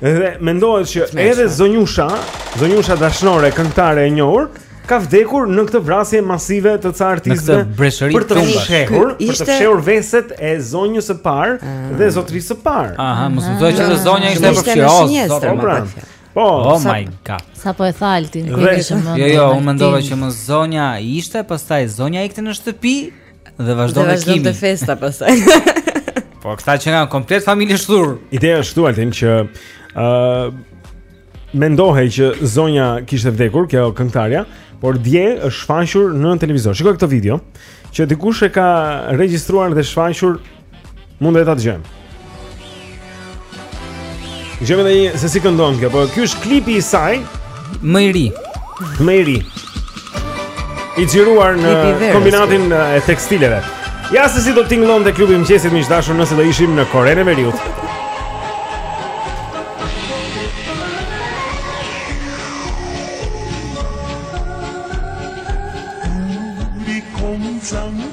Dhe mendohet që edhe zonjusha, zonjusha dashnore, këngëtare e njohur, ka vdekur në këtë vrasje masive të ca artistëve për të fshehur, për të fshehur veset e zonjës së parë ah. dhe zotërisë së parë. Aha, mos më thuaj që ah. zonja ishte e përfshirë. Pra. Po, oh my god. Sa po e tha Altin, ku e kisha mendjen. Jo, jo, unë mendova që më zonja ishte, pastaj zonja ikte në shtëpi Dhe vazhdonte Kimi. Dhe vazhdon festa pastaj. po këta qenkan komplet familje e shthurur. Ideja është këtu Altin që ë uh, mendohej që zonja kishte vdekur kjo këngëtarja, por dje është shfaqur në televizor. Shikoje këtë video që dikush e ka regjistruar dhe është shfaqur Mund dhe ta dëgjojmë Dëgjojmë dhe ne se si këndon kjo Por ky është klipi i saj Më i ri Më i ri I xhiruar në kombinatin e tekstileve Ja se si do tingëllonte Klubi i Mëngjesit Miq të dashur nëse do ishim në Korenë e Veriut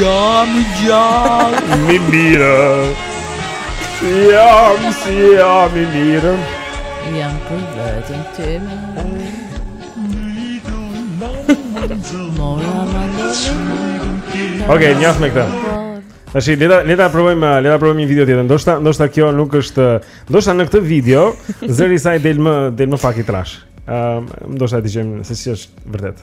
Jam gjallë Mi mira Si jam, si jam i mira Jam për vetën të me Ok, mjaft me këtë Tash le ta le ta provojmë, le ta provojmë një video tjetër. Ndoshta ndoshta kjo nuk është, ndoshta në këtë video zëri i saj del më del më pak i trashë. Ëm, um, ndoshta ta dëgjojmë se si është vërtet.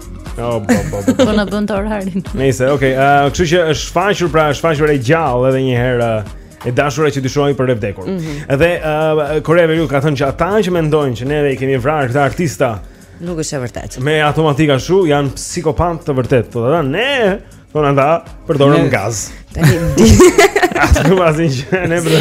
Oh, po, po, po, po. po na bënte orarin. Nice, okay. Uh, kështu që është shfaqur, pra është shfaqur e gjallë edhe një herë uh, e dashura që dyshohej për e vdekur. Mm -hmm. Dhe uh, Korea e Veriut ka thënë që ata që mendojnë që neve i kemi vrarë këta artista nuk është e vërtetë. Me automatika shu janë psikopatë të vërtetë. Thotë, "Ne Thonë ata, përdorëm gaz. Asë nuk asë një që ne bërë.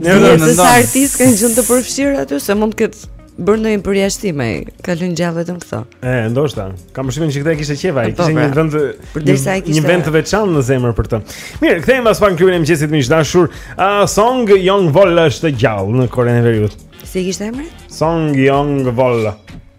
Ne bërë në ndonë. artistë kanë qenë të përfshirë aty, se mund të ketë bërë ndonjë përjashtim, ka lënë gjallë vetëm këtë. E, ndoshta. Kam përshtypjen që këtë e kishte qejf ai, po, kishte një pra. vend të... Një vend të veçantë në zemër për të. Mirë, kthehemi pas pak në Klubin e Mëngjesit miq të dashur. Uh, Song Young Vol është gjallë në Korenë e Veriut. Si e kishte emrin? Song Young Vol.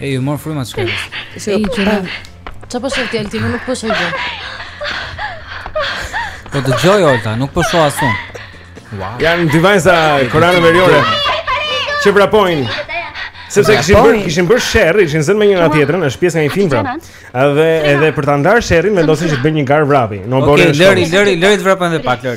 E ju mor fryma çka. Se i qëra. Qa po shërti alti, më nuk po shërti gjë. Po të gjoj olta, nuk po shërti asun. Wow. Janë dy vajza koreanoveriore. Që vrapojnë. Sepse kishin bërë kishin bërë sherr, ishin zënë me njëra tjetrën, është pjesë nga një film pra. Edhe edhe për ta ndarë sherrin vendosin që të bëjnë një garë vrapi. Në oborrin. Okej, lëri, lëri, lëri të vrapojnë edhe pak lëri.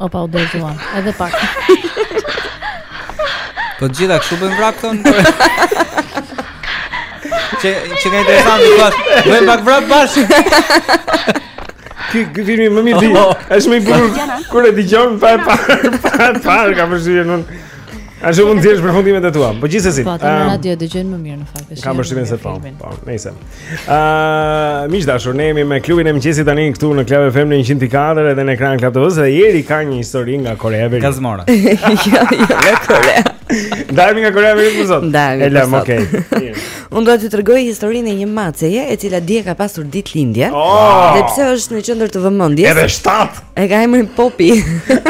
Opa, u rrëzuan, edhe pak. Po gjitha kështu bëjmë vrap këto në Që, që nga interesant të pas, bëjmë pak vrap bashkë. Ky ky filmi më mirë. Oh. Është më i bukur kur e dëgjon pa pa pa pa kam përshtypjen unë. Ashtu mund të nxjerrësh përfundimet e tua? Po gjithsesi. Po, në radio dëgjojnë më mirë në fakt. Kam përshtypjen se po. Po, nejse. Uh, miq të dashur, ne jemi me klubin e mëngjesit tani këtu në Club FM në 104 edhe në ekran Club TV dhe Jeri ka një histori nga Korea e Veriut Gazmora Jo, jo, nga Korea Ndalmi nga Korea e Veriut për sot Ndalmi për sot Elam, okej okay. Unë do të tregoj historinë e një maceje e cila dje ka pasur ditëlindje oh! Dhe pse është në qendër të vëmendjes Edhe shtatë E ka emrin Popi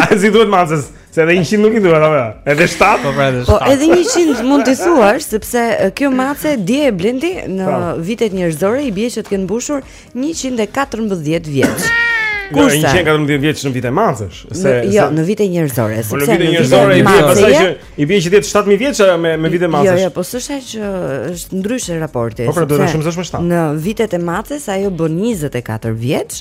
A si thuhet maces Se edhe 100 nuk i thuhet apo jo? Edhe 7 po pra edhe 7. Po edhe 100 mund t'i thuash sepse kjo mace dje e Blendi në pra. vitet njerëzore i bie që të ketë mbushur 114 vjeç. Kur jo, 114 vjeç në vite macesh, se jo, në vitet njerëzore, po, sepse në vitet njerëzore i bie pastaj që i bie që të jetë 7000 vjeç me me vite macesh. Jo, jo, po s'është që është ndryshe raporti. Po pra do të shumëzosh me 7. Në vitet e maces ajo bën 24 vjeç,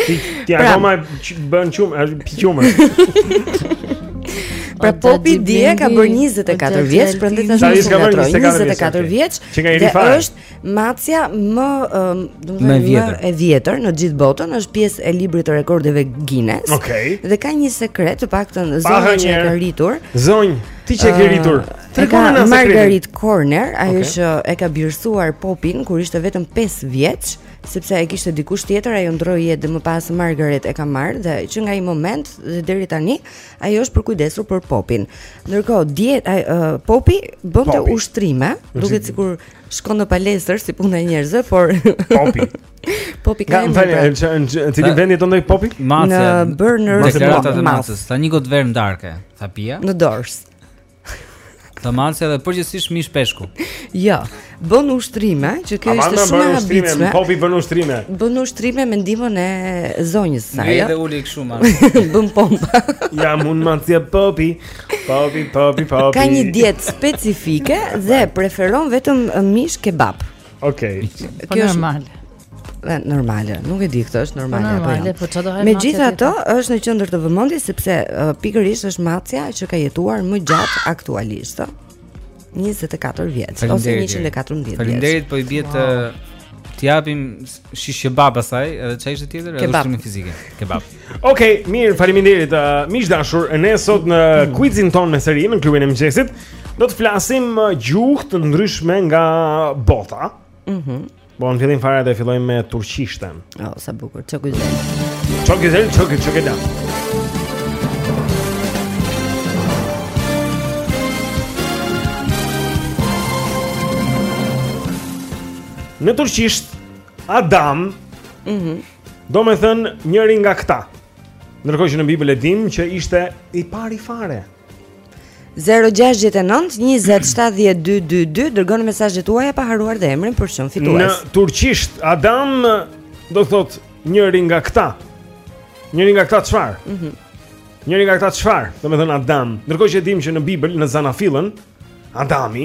Ti ja më bën shumë, është piqumë. Pra Popi dje ka bërë 24 vjeç, prandaj thashë ka bërë 24 vjeç. Dhe është macja më, domethënë më e vjetër në gjithë botën, është pjesë e librit të rekordeve Guinness. Okej. Dhe ka një sekret, të paktën zonja që e ka rritur. Zonjë, ti që e ke rritur. Tre ka Margaret Corner, ajo që e ka birësuar Popin kur ishte vetëm 5 vjeç. sepse e kishte dikush tjetër, ajo ndroi jetë dhe më pas Margaret e ka marrë dhe që nga ai moment dhe deri tani ajo është përkujdesur për Popin. Ndërkohë, dje uh, Popi bënte popi. ushtrime, duket sikur shkon në palestër si puna e njerëzve, por Popi. Popi ka. Në pra. cili vendi ndodhet Popi? Në Burner. Deklaratat e Macës. Tha një gotë verë në darkë, tha pija. Në Dors. Domacia dhe përgjithësisht mish peshku. Jo, bën ushtrime që kjo ishte shumë e habitshme. Popi bën ushtrime. Bën ushtrime me ndihmën e zonjës së saj. Ai edhe ulet kështu më. Bën pompa. Ja mund macja Popi. Popi, popi, popi. Ka një dietë specifike dhe preferon vetëm mish kebab. Okej. Okay. Kjo po është normale, nuk e di këtë, është normale apo jo. Normale, po çfarë do hajmë? Megjithatë, është në qendër të vëmendjes sepse uh, pikërisht është macja që ka jetuar më gjatë aktualisht. 24 vjet ose 114 vjet. Faleminderit, po i bie të japim Shish kebab asaj, edhe çaj është tjetër, edhe ushtrimi fizik. Kebab. Okej, okay, mirë, faleminderit. Uh, Miq të dashur, ne sot në mm. quizin tonë me seri në klubin e mëngjesit do të flasim uh, gjuhë të ndryshme nga bota. Mhm. Mm po në fillim fare do të fillojmë me turqishten. Oh, sa bukur. Çok güzel. Çok güzel. Çok güzel. Çok güzel. Në turqisht Adam, ëh, mm -hmm. domethënë njëri nga këta. Ndërkohë që në Bibël e dimë që ishte i pari fare. 0-6-9-27-12-22 Dërgoni mesazhet tuaja pa harruar dhe emrin për t'u shpallur fitues Në turqisht, Adam do thotë njëri nga këta Njëri nga këta çfarë mm -hmm. Njëri nga këta çfarë Domethënë Adam Ndërkohë që e dimë që në Bibël, në Zanafillën Adami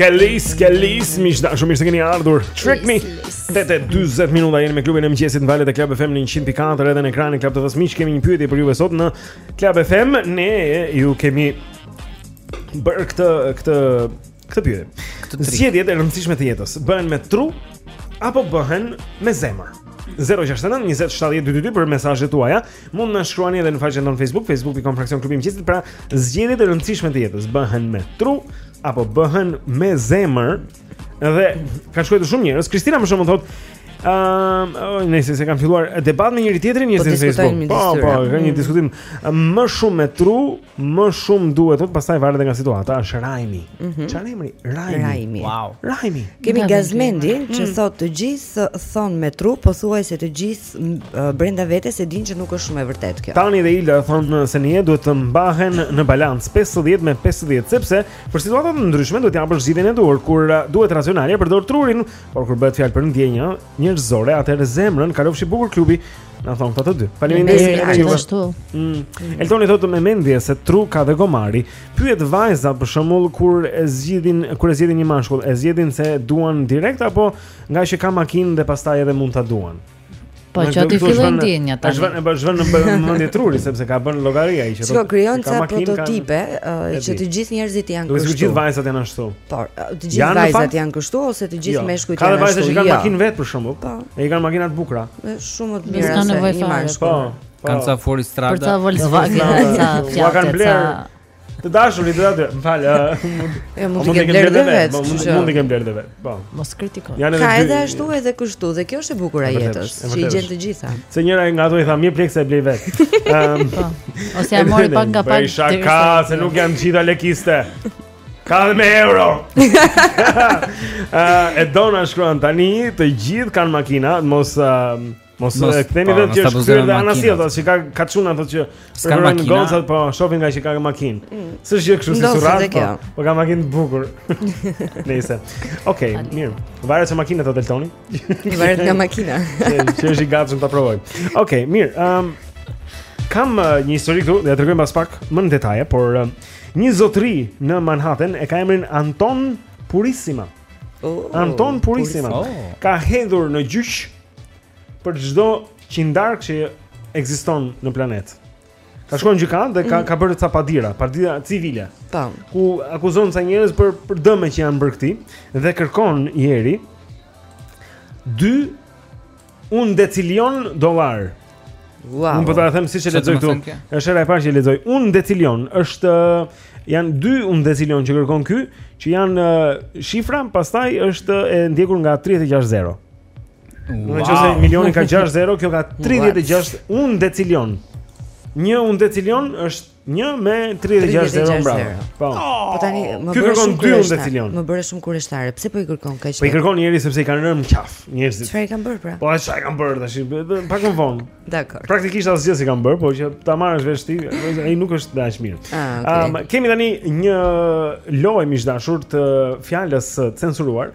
Kelis, Kelis, miq të dashur, mirë se keni ardhur Trick me tetë e 20 minuta jeni me klubin e mëngjesit në valët e Club FM në 100.4 edhe në ekranin e Club TV-së miq kemi një pyetje për juve sot në Club FM, ne ju kemi bërë këtë, këtë, këtë pyetje. Këtë tri. Zgjedhjet e rëndësishme të jetës, bëhen me tru, apo bëhen me zemër. 069 20 70 222 për mesazhet tuaja. Mund na shkruani edhe në faqen tonë Facebook, facebook.com fraksion klubi i mëngjesit, pra zgjedhjet e rëndësishme të jetës bëhen me tru apo bëhen me zemër. Dhe kanë shkruar shumë njerëz. Kristina më shumë thotë, Ëm, um, nëse se kanë filluar debat me njëri tjetrin, njerëzit po, te Facebook. Po, po, ka po, një mm. diskutim më shumë me tru, më shumë duhet thotë, pastaj varet edhe nga situata, është Raimi. Mhm. Çfarë emri? Raimi. Raimi. Wow. Raimi. Kemi Gazmendi që mm. thotë të gjithë thonë me tru, pothuajse të gjithë brenda vetes e dinë që nuk është shumë e vërtetë kjo. Tani dhe Ilda thonë se ne duhet të mbahen në balancë 50 me 50, sepse Për situata të ndryshme duhet të japësh zgjidhjen e duhur. Kur uh, duhet racionale, përdor trurin, por kur bëhet fjalë për ndjenja njerëzore, atëherë zemrën kalofshi bukur klubi, na thonë këta të dy. Faleminderit Eltoni. Gjithashtu. Mm. Eltoni thotë me mendje se tru ka dhe gomari. Pyet vajzat për shembull kur e zgjidhin, kur e zgjedhin një mashkull, e zgjedhin se e duan direkt apo ngaqë ka makinë dhe pastaj edhe mund ta duan. Po që ti fillon dinë tani. Është vënë, është vënë në mendje truri sepse ka bën llogari ai që. Krijon ca prototipe që të gjithë njerëzit janë kështu. Do të gjithë vajzat janë ashtu. Po, të gjithë vajzat janë kështu ose të gjithë jo. meshkujt janë ashtu. Ka vajza që kanë jo. makinë vet për shembull. Po. Ai kanë makina të bukura. Shumë më mirë se një mashkull. Po. po. Kanë ca fuoristrada. Po ca Volkswagen, ca Fiat. Ua kanë blerë. Të dashurit e tyre, më fal. Ja mund ta kenë blerë vetë, mund ta kenë blerë vetë. Po. Mos kritikon. Ka edhe ashtu edhe kështu dhe kjo është e bukura e jetës, që i gjen të gjitha. Se njëra nga ato i tha mirë pra se e blej vetë. Ehm. Po. Ose ja mori pak nga pak. Shaka se nuk janë të gjitha lekiste. Ka dhe me euro. Ëh, Edona shkruan tani, të gjithë kanë makina, mos ehm, Mos e ktheni po, vetë që është kryer dhe anasjellta, thotë se ka ka çuna thotë që s'ka makinë. Gocat po shohin ngaqë ka makinë. Mm. S'është gjë kështu si surrat. Po, po ka makinë të bukur. Nëse. Okej, mirë. Varet se makina të del tani. Varet nga makina. Që është i gatshëm ta provojë. Okej, mirë. Ëm kam uh, një histori këtu, jua tregoj mbas pak më në detaje, por uh, një zotëri në Manhattan e ka emrin Anton Purissima. Oh, Anton Purissima. Oh. Ka hedhur në gjyq për çdo qindarkë që ekziston në planet. Ka shkuar në gjykatë dhe ka mm. ka bërë ca padi, ra padi civile. Tan. Po. Ku akuzon ca njerëz për për dëme që janë bërë këtij dhe kërkon njeri 2 undecilion dollarë. Wow. Unë po ta them siç e lexoj këtu. Është hera e parë që lexoj. Undecilion është janë 2 undecilion që kërkon ky, që janë shifra, pastaj është e ndjekur nga 36 zero. Wow. Nëqoftëse milioni ka 6 zero, kjo ka 36 undecilion. Një undecilion është një me 36 zero mbrapa. Po. Oh. Po tani më bëre shumë kureshtarë. Më bëre shumë kureshtarë. Pse po i kërkon kaq? Po i kërkon njeri sepse i kanë rënë në qafë njerëzit. Çfarë i kanë bërë pra? Po çfarë i kanë bërë ta shoh, pak më vonë. Dakord. Praktikisht asgjë s'i kanë bërë, por që ta marrësh vesh ti, ai nuk është dhe aq mirë. Ah, okay. um, kemi tani një lojë miq të dashur të fjalës së censuruar.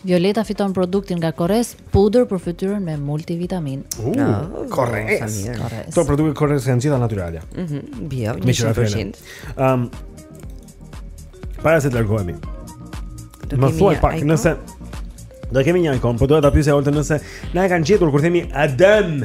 Violeta fiton produktin nga Korres, pudër për fytyrën me multivitamin. Uh, oh, Korres. Korres. Këto produkte Korres janë të gjitha natyrale. Mhm. Mm Bio, 100%. Ehm. Para se të largohemi. Më thuaj pak, icon? nëse do kemi një icon, po do ta pyesja Oltën nëse na e kanë gjetur kur themi Adam.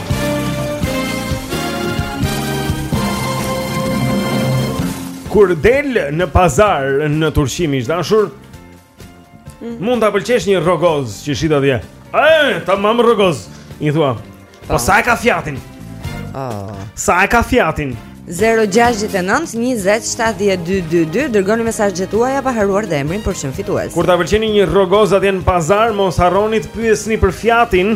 Kur del në pazar në Turqi miq të dashur, mm. mund ta pëlqesh një rrogoz që shitet atje. Ë, tamam rrogoz. I thua. Po sa e ka fjatin? Ah. Sa e ka fjatin? 069 20 7222 dërgoni mesazhet tuaja pa harruar dhe emrin për çmim fitues. Kur ta pëlqeni një rrogoz atje në pazar, mos harroni të pyesni për fjatin.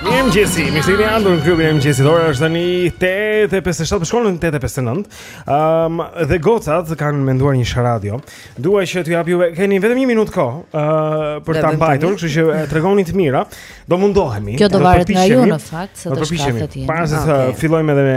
Mirëmëngjesi, mirë se keni ardhur në klubin e mëgjesit Ora është tani 8.57, po shkon 8.59 um, Dhe gocat kanë menduar një sharadio Dua që t'jua jap juve, keni vetëm një minutë kohë uh, Për ta mbajtur, kështu që tregohuni të mira Do mundohemi Kjo do varet nga ju në fakt, se të shkafet jenë Para se të fillojmë edhe me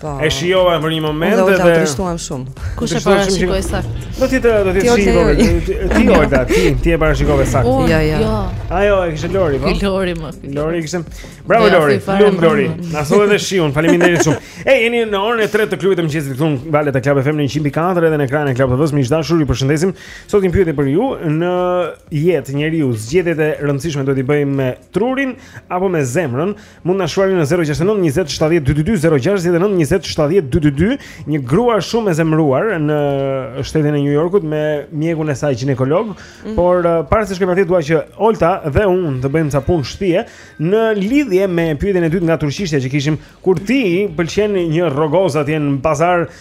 Po. E shijova për një moment dhe do të trishtuam shumë. Kush e parashikoi saktë? Do ti të do ti shikoj. Ti Olta, ti ti e parashikove saktë. Jo, jo. jo. Ajo e kishte Lori, po. Lori më. Lori kishte. Bravo Lori. Lum Lori. Na thonë edhe shiun. Faleminderit shumë. Ej, jeni në orën e 3 të klubit të mëngjesit këtu në valët e Club FM 104 edhe në ekranin e Club TV-së miq të dashur, ju përshëndesim. Sot një pyetje për ju, në jetë njeriu zgjedhjet e rëndësishme duhet t'i bëjë me trurin apo me zemrën? Mund na shkruani në 069 20 70 222 069 20 70 222, një grua shumë e zemëruar në shtetin e New Yorkut me mjekun e saj gjinekolog, mm -hmm. por uh, para se të shkojmë atje dua që Olta dhe unë të bëjmë ca punë shtëpie në lidhje me pyetjen e dytë nga turqishtja që kishim kur ti pëlqen një rrogoz atje në bazar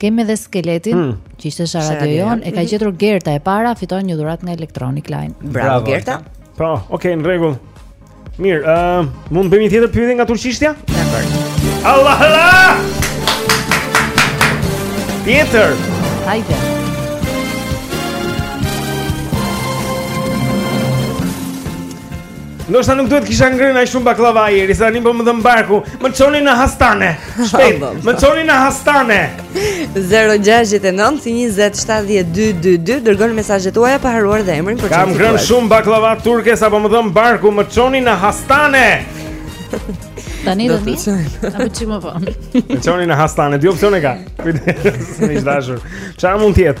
Kemi edhe skeletin hmm. që ishte sharadio jonë, e ka mhm. gjetur Gerta e para, fiton një dhuratë nga Electronic Line. Bravo, Bravo Gerta. Po, okay, në rregull. Mirë, ë, uh, mund të bëjmë një tjetër pyetje nga turqishtja? Dakord. Allah Allah! Tjetër. Hajde. Ndoshta nuk duhet kisha ngrënë aq shumë bakllava dje, se tani po më dhemb barku. Më çoni në Hastane. Shpejt. më çoni në Hastane. 0692070222 dërgoni mesazhet tuaja pa harruar dhe emrin për çfarë. Kam ngrënë shumë bakllava turke sa po më dhemb barku, më çoni në Hastane. Tani do të shkoj. A po çimo po. Më çoni në Hastane, dy opsione ka. Kujdes, miq të dashur. Çfarë mund të jetë?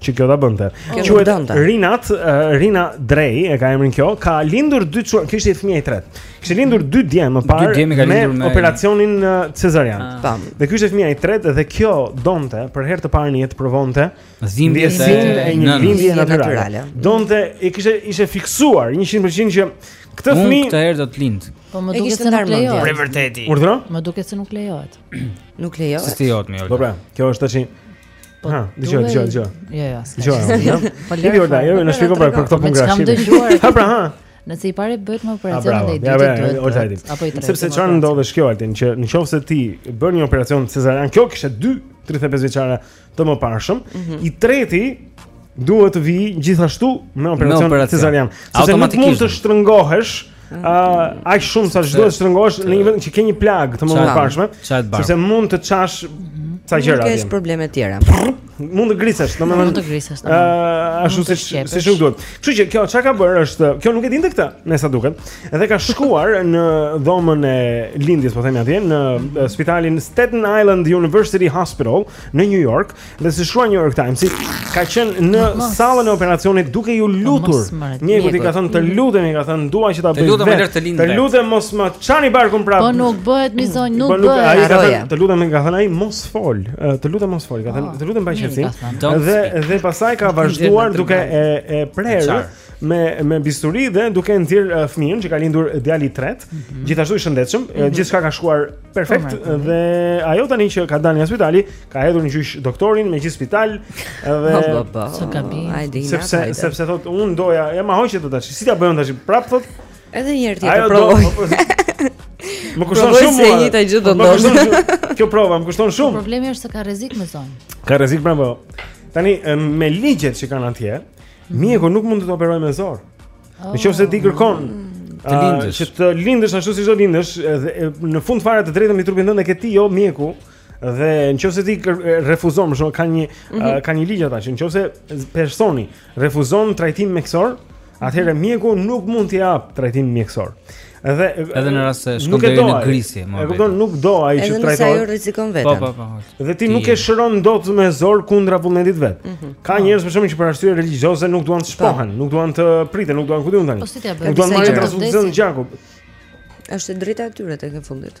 që kjo ta bënte. Quhet Rinat, uh, Rina Drey, e ka emrin kjo, ka lindur dy çuna, kjo ishte fëmija e tretë. Kishte lindur dy djem më parë dy me, me operacionin uh, cezarian. Ah. Dhe ky ishte fëmija e tretë dhe kjo donte për herë të parë në jetë provonte ndjesinë e një lindje natyrale. Donte e kishte ishte fiksuar 100% që këtë fëmijë këtë herë do ta lind. Po më duket se nuk lejohet. Për vërtetë. Urdhëro? Më duket se nuk lejohet. Nuk lejohet. S'ti jot më. Po pra, kjo është tash Po, ha, dëgjoj, dëgjoj, dëgjoj. Jo, jo, s'ka. Dëgjoj. Po lëre. Jo, jo, na shpjego për këto punë grash. Ha, pra, ha. Nëse i pari bëhet me operacion dhe i dyti duhet. Ose ai. Apo i treti. Sepse çfarë ndodh është kjo Altin që në qoftë se ti bën një operacion cezarian, kjo kishte 2 35 vjeçarja të mëparshëm, mm -hmm. i treti duhet të vijë gjithashtu me operacion, operacion. cezarian. Sepse nuk mund të shtrëngohesh, mm Aq shumë sa ç'duhet të shtrëngohesh në një vend që ke një plagë të mëparshme, sepse mund të çash mhm. ca gjëra. Nuk ke probleme të tjera. Mund të grisesh, domethënë. Mund të grisesh. Ëh, ashtu siç siç nuk duhet. Kështu që kjo ça ka bërë është, kjo nuk e dinte këtë, me sa duket. Edhe ka shkuar në dhomën e lindjes, po themi atje, në spitalin Staten Island University Hospital në New York, Dhe si shkruan New York Times, ka qenë në sallën e operacionit duke iu lutur mjekut. I ka thënë të lutem, i ka thënë dua që ta bëj. Të lutem vetë të lindë. Të lutem mos më çani barkun prapë. Po nuk bëhet mi zonjë, nuk po bëhet. Ajo i ka thënë të lutem, ka thënë ai mos fol. Të lutem mos fol, ka thënë ah, të lutem mba qetësi. Dhe dhe pastaj ka vazhduar duke e e prerë me me bisturi dhe duke nxjerrë uh, fëmijën që ka lindur djali i tretë, mm -hmm. gjithashtu i shëndetshëm, mm -hmm. gjithçka ka shkuar perfekt Përmajtë. Po, dhe ajo tani që ka dalë nga spitali, ka hedhur në gjyq doktorin me gjithë spital dhe sa ka bërë. Sepse sepse thotë unë doja, e ma hoqët tash. Si ta bëjmë tash? Prapë thotë Edhe një herë tjetër provoje. Po, më kushton shumë. Provoje se e njëjta gjë do të ndodhë. Kjo prova më kushton shumë. Problemi është se ka rrezik mi zonjë. Ka rrezik më po. Tani me ligjet që kanë atje, Mjeku nuk mund të të operojë me zor. Oh. Në qoftë se ti kërkon mm. të lindësh, që të lindësh ashtu siç do lindësh, dhe në fund fare të drejtën me trupin tënd e ke ti jo mjeku. Dhe në qoftë se ti refuzon, më shumë ka një mm -hmm. ka një ligj ata që në qoftë se personi refuzon trajtim mjekësor, atëherë mhm. mjeku nuk mund t'i japë trajtim mjekësor. Edhe edhe në rast se shkon deri në grisje, më. E kupton, nuk do ai që trajton. Edhe ajo rrezikon po, veten. Po, po, po. Dhe ti nuk e shëron dot me zor kundra vullnetit të vet. Mhm. Ka po. njerëz për shembull që për arsye religjioze nuk duan të po. shpohen, nuk duan të priten, nuk duan ku di unë tani. Po si ti e bën? Nuk duan të marrin transfuzion gjaku. Është e drejta e tyre tek e fundit.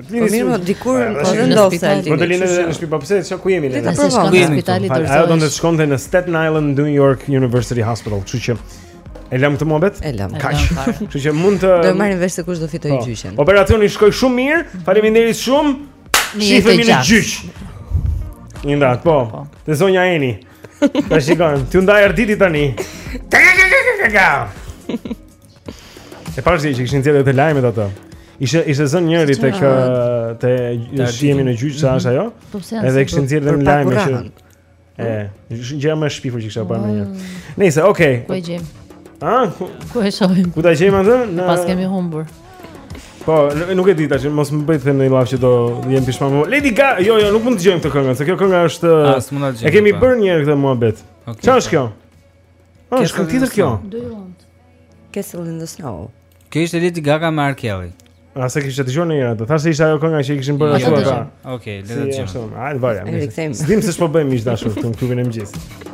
Po mirë, po dikur po vendos ai. Po të lindë edhe në shtëpi, po pse çka ku jemi ne? Po shkon në spital i dorëzoj. Ajo do të shkonte në Staten Island New York University Hospital, kështu që e lam këtë muhabet. E lam. Kështu që mund të Do marrim vesh se kush do fitojë po. gjyqin. Operacioni shkoi shumë mirë. Faleminderit shumë. Shifemi në gjyq. Një ndat, po. po. Te zonja Eni. Ta shikojmë. Ti ndau Arditi tani. E pashë si që kishin qitë dhe te lajmet atë Ishte, ishte zënë njëri tek Te Shihemi në gjyq sa është ajo mhm. po Edhe kishin qitë dhe në lajme që E, gjëja më e shpifur që kisha pa me një Nice, okej Ku e gjejmë? A? Ku e shohim? Ku ta gjejmë atë? Në... Pas kemi humbur Po, nuk e di tash, mos më bëj të them në live që do jem pishman. Lady Gaga, jo, jo, nuk mund ta dëgjojmë këtë këngë, se kjo kënga është E kemi bërë një herë këtë muhabet. Çfarë është kjo? Është këngë tjetër kjo. Do you want. Castle in the Snow. Kjo ishte Lady Gaga me R. Kelly. Ah, s'e kishe dëgjuar ndonjëherë? Thashë se ishte ajo kënga që i kishin bërë ashtu ata. Okej, le ta dëgjojmë. Ai vaja. Dim se ç'po bëjmë miq të dashur këtu në klubin e mëngjesit.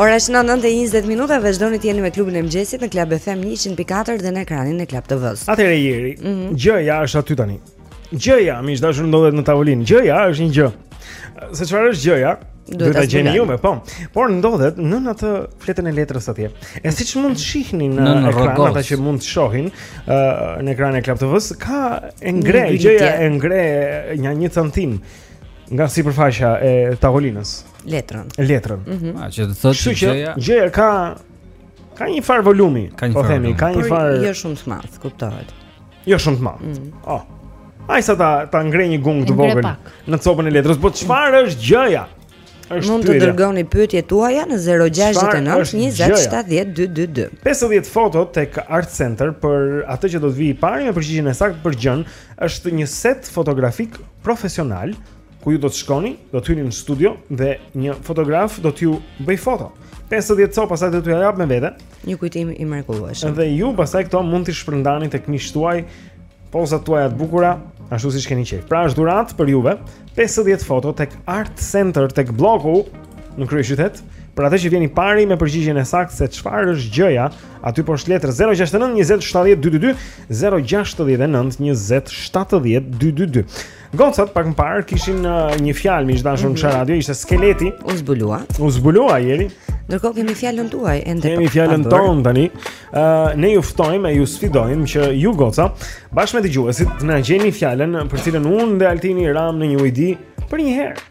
Ora është 9:20 minuta, vazhdoni të jeni me klubin e mëngjesit në Club FM 104 dhe në ekranin e Club TV-s. Atëherë Jeri, mm -hmm. gjëja është aty tani. Gjëja, miq të dashur ndodhet në tavolinë. Gjëja është një gjë. Se çfarë është gjëja? Duhet ta gjeni ju me, po. Por ndodhet në atë fletën e letrës atje. E siç mund të shihni në, në ekran ata që mund të shohin uh, në ekranin e Club TV-s, ka e ngre, gjëja e ngre një një centim nga sipërfaqja e tavolinës. Letrën. Letrën. Mm -hmm. A që të thotë që gjëja? Gjëja ka ka një far volumi, po themi, ka një far. Jo shumë të madh, kuptohet. Jo shumë të madh. Mm. Oh. Ai sa ta ta ngre një gung të vogël në copën e letrës, po çfarë është gjëja? Është Mund të dërgoni pyetjet tuaja në 069 2070 222. 50 foto tek Art Center për atë që do të vijë i pari, me përgjigjen e saktë për gjën, është një set fotografik profesional ku ju do të shkoni, do të hyni në studio dhe një fotograf do t'ju bëj foto. 50 copë pasaj do t'ju jap me vete. Një kujtim i mrekullueshëm. Dhe ju pasaj këto mund t'i shpërndani tek miqtë tuaj, pozat tuaja të bukura, ashtu siç keni qejf. Pra është dhuratë për juve, 50 foto tek Art Center tek Blloku në kryeqytet. Për atë që vjen i pari me përgjigjen e saktë se çfarë është gjëja, aty poshtë letrës 069 20 70 222, 069 20 70 222. Gocat pak më parë kishin uh, një fjalë miq të dashur në mm -hmm. radio, ishte skeleti. U zbulua. U zbulua Jeri. Ndërkohë kemi fjalën tuaj ende. Kemi fjalën tonë tani. Ë uh, ne ju ftojmë e ju sfidojmë që ju goca bashkë me dëgjuesit të na gjeni fjalën për cilën unë dhe Altini ram në një ujdi për një herë.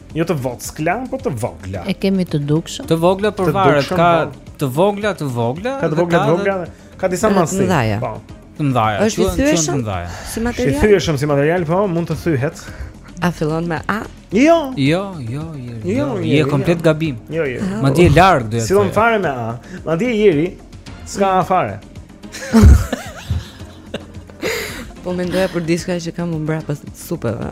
Jo të vockla, po të vogla. E kemi të dukshëm. Të vogla për varet ka po. të vogla, të vogla. Ka të vogla, të vogla. Ka disa masa. Po. Të mëdha. Është i thyeshëm. Si material. Është i thyeshëm si material, po mund të thyhet. A fillon me A? Jo. Jo, jo, jo. Jo, jo, jo je komplet gabim. Jo, jo. Madje larg duhet. Si don fare me A. Madje Jeri s'ka A fare. Po mendoja për diçka që kam mbrapa supeve.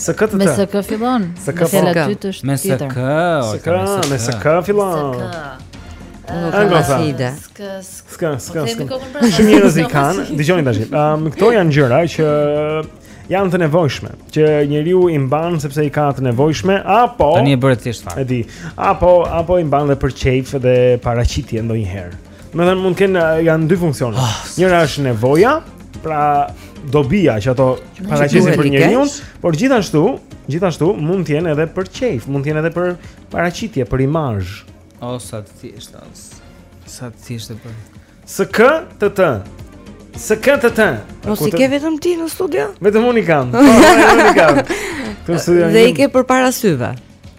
Së këtë të Me së kë fillon Së kë fillon Në fjellat është Me së kë Së kë Me së kë fillon Së kë Nuk ka më si ide S'ka s S'ka s S'ka s S'ka s Shumë njerëz i kanë Dëgjoni të gjithë um, Këto janë gjëra që Janë të nevojshme Që njeriu i mban Sepse i ka të nevojshme Apo Tani e bëre të thjeshtë fare Apo Apo i mban dhe për qejf Dhe paraqitje ndonjëherë. Domethënë mund të kenë janë dy funksione. Oh, Njëra është nevoja, pra dobija që ato paraqesin për njeriun, por gjithashtu, gjithashtu mund të jenë edhe për qejf, mund të jenë edhe për paraqitje, për imazh. O sa të thjeshtë, o. Sa të thjeshtë e bën. Së kë të të? Së kë të të? Po s'i ke vetëm ti në studio? Vetëm unë i kam. Po, unë i kam. Të studio. Dhe i ke përpara syve.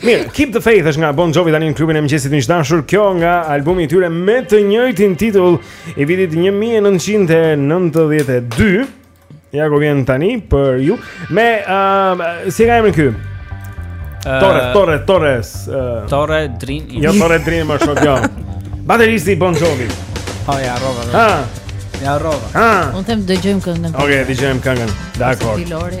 Mirë, Keep the Faith është nga Bon Jovi tani në klubin e mëngjesit miq të dashur. Kjo nga albumi i tyre me të njëjtin titull i vitit 1992. Ja ku vjen tani për ju me uh, si e ka emrin ky? Torre, Torre, Torres. Uh, Torre Dream. Jo Torre Dream, është shumë jo. Bateristi i Bon Jovi. Po oh, ja, rrova. Ha. Ja rrova. Ha. Unë them dëgjojmë këngën. Okej, okay, dëgjojmë këngën. Dakor. Filori.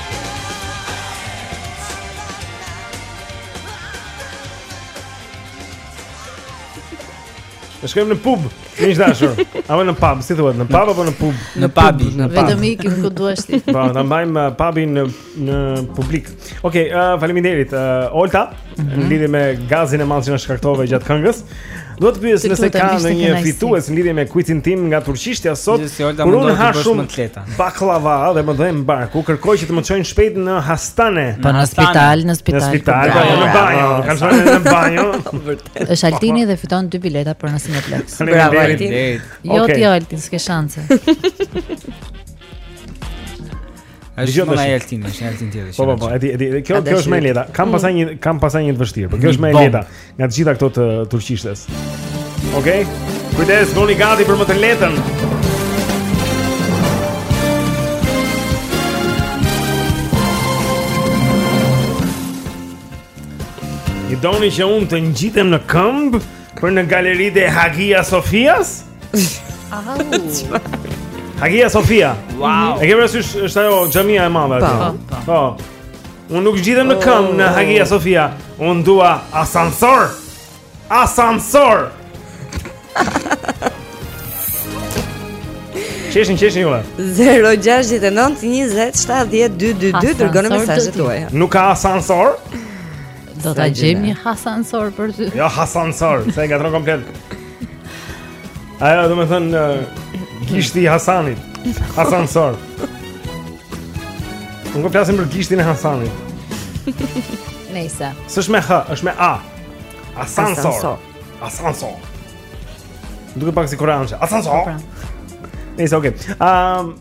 Ne shkojmë në pub, miq dashur. Apo në pub, si thuhet, në pub apo në pub? Në pub, në pub. Vetëm ikim ku duash ti. Po, ta mbajmë uh, pubin në në publik. Okej, okay, uh, faleminderit. Uh, Olta, në lidhje me gazin e madh që na shkaktove gjatë këngës. Dua të pyes nëse ka ndonjë fitues në lidhje me kuicin tim nga turqishtja sot. Kur unë ha shumë atleta. Baklava dhe më dhemb barku, kërkoj që të më çojnë shpejt në Hastane. Po në spital, në spital. Në spital, po, në banjo, kanë thënë në banjo. Vërtet. Është Altini dhe fiton dy bileta për në Cineplexx. Bravo Altin. Jo ti Altin, s'ke shanse. Dëgjoj tash. Ai Altin, është Altin tjetër. Po po po, e di e di, kjo kjo është më e lehta. Kam mm. pastaj një kam pastaj një të vështirë, por kjo është më e lehta nga të gjitha këto të turqishtes. Okej. Kujdes, jeni gati për më të lehtën. E doni që unë të ngjitem në këmbë për në galeritë e Hagia Sofias? Aha. Hagia Sofia. Wow. E ke parasysh është ajo xhamia e madhe aty. Po. po. po. Unë nuk ngjitem në këmbë në oh. Hagia Sofia. Unë dua asansor. Asansor. Qeshin, qeshin juve 069 20 70 222 Dërgoni mesazhet tuaja Nuk ka asansor Do të gjejmë një asansor për ty Jo, asansor Se nga të në komplet Ajo domethënë gishti i Hasanit. Hasan Sor. Nuk po flasim për gishtin e Hasanit. Nejse. S'është me H, është me A. Hasan Sor. Hasan Sor. Duket pak si korçarçe. Hasan Sor. Po, pra. Nejse okay. Ehm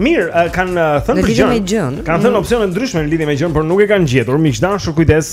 Mirë, uh, kanë uh, thënë për gjënë. Kanë thënë mm. opsione të ndryshme në lidhje me gjënë, por nuk e kanë gjetur. Miq të dashur, kujdes.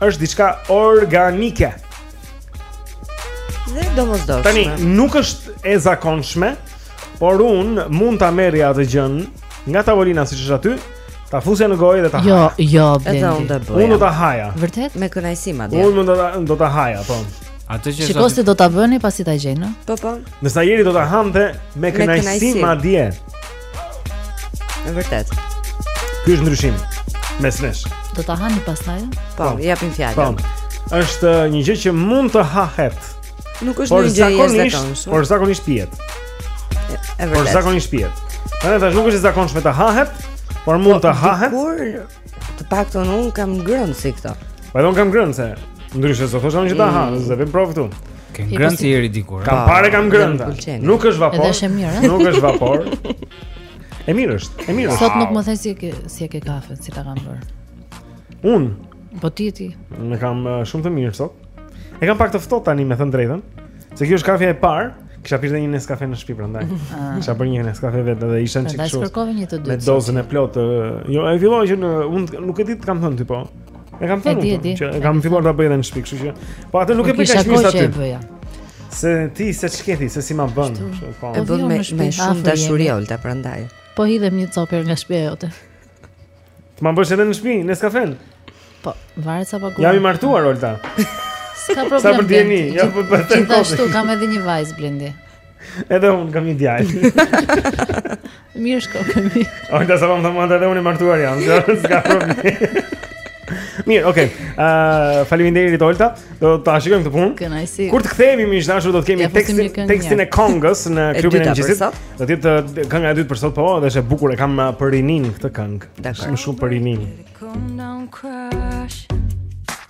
është diçka organike. Dhe domosdoshme. Tani nuk është e zakonshme, por un mund ta merrja atë gjën nga tavolina siç është aty, Ta fusja në gojë dhe ta haja, jo. Jo, jo, Blendi. Edhe unë do bëj. Unë do ta haja. Vërtet? Me kënaqësi madje. Unë mund ta do ta haja, po. Atë që Shiko se do ta bëni pasi ta gjejnë. Po, po. Nëse ajeri do ta hante me kënaqësi madje. Në vërtet. Ky është ndryshimi mes nesh. Do ta hani pastaj? Po, po. japim fjalën. Po. Është një gjë që mund të hahet. Nuk është një gjë e zakonshme. Por zakonisht pihet. Por zakonisht pihet. Pra tash nuk është e zakonshme të hahet, por mund po, të hahet. Por të paktën un kam ngrënë si këto. Po un kam ngrënë se ndryshe s'të thosha unë që të mm. hahet, s'vë provë këtu. Ke ngrënë si Eri dikur. Kam ah, parë kam ngrënë. Nuk është vapor. Është mirë. Nuk është vapor. E mirë është. E mirë është. Sot nuk më the si e ke si e ke kafe, si ta kam bërë. Un. Po ti ti. E kam eh, shumë të mirë sot. E kam pak të ftohtë tani me thënë të drejtën. Se kjo është kafja e parë. Kisha pirë një Nescafe në shtëpi prandaj. Ah. Kisha bërë një Nescafe vetë dhe isha çik kështu. Me dozën e plotë. Eh, jo, ai filloi që në un nuk e di të kam thënë ti po. E kam thënë unë, që e kam filluar ta bëj edhe në shtëpi, kështu që. Po atë nuk e bëj kaq të mirë aty. Se ti se ç'ke ti, se si ma bën, kështu po. E bën me me shumë dashuri Olta prandaj. Po hidhem një copër nga shtëpia jote. Të ma bësh edhe në shtëpi, neskafen. Po, varet sa paguaj. Jam i martuar Olta. S'ka problem. Sa për dieni, ja po po. Gjithashtu kam edhe një vajzë Blendi. Edhe unë kam një djalë. Mirë krushq i kemi. Oj, da sa vëmë të mëndë edhe unë i martuar jam, zërë, s'ka problem. Mirë, okay. Ë, uh, faleminderit Olta. Do ta shikojmë këtë punë. Kënaqësi. Kur të kthehemi miq të dashur do të kemi ja, tekstin tekstin e këngës në klubin e mëngjesit. Do të jetë uh, kënga e dytë për sot po, dhe është e bukur e kam uh, për rininë këtë këngë. Shumë shumë për rininë.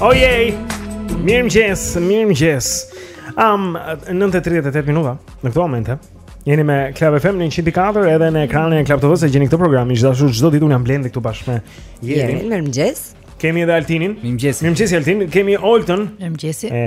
Oh yeah! Mirëmëngjes, mirëmëngjes um, 9.38 minuta në këto momente Jeni me Club FM në 100.4 edhe në ekranin e Club TV-së e gjeni këtë program miq të dashur çdo ditë unë jam Blendi këtu bashkë me Erin Mirëmëngjes Kemi edhe Altinin Mirëmëngjes Mirëmëngjes Altin Kemi Oltën Mirëmëngjes E,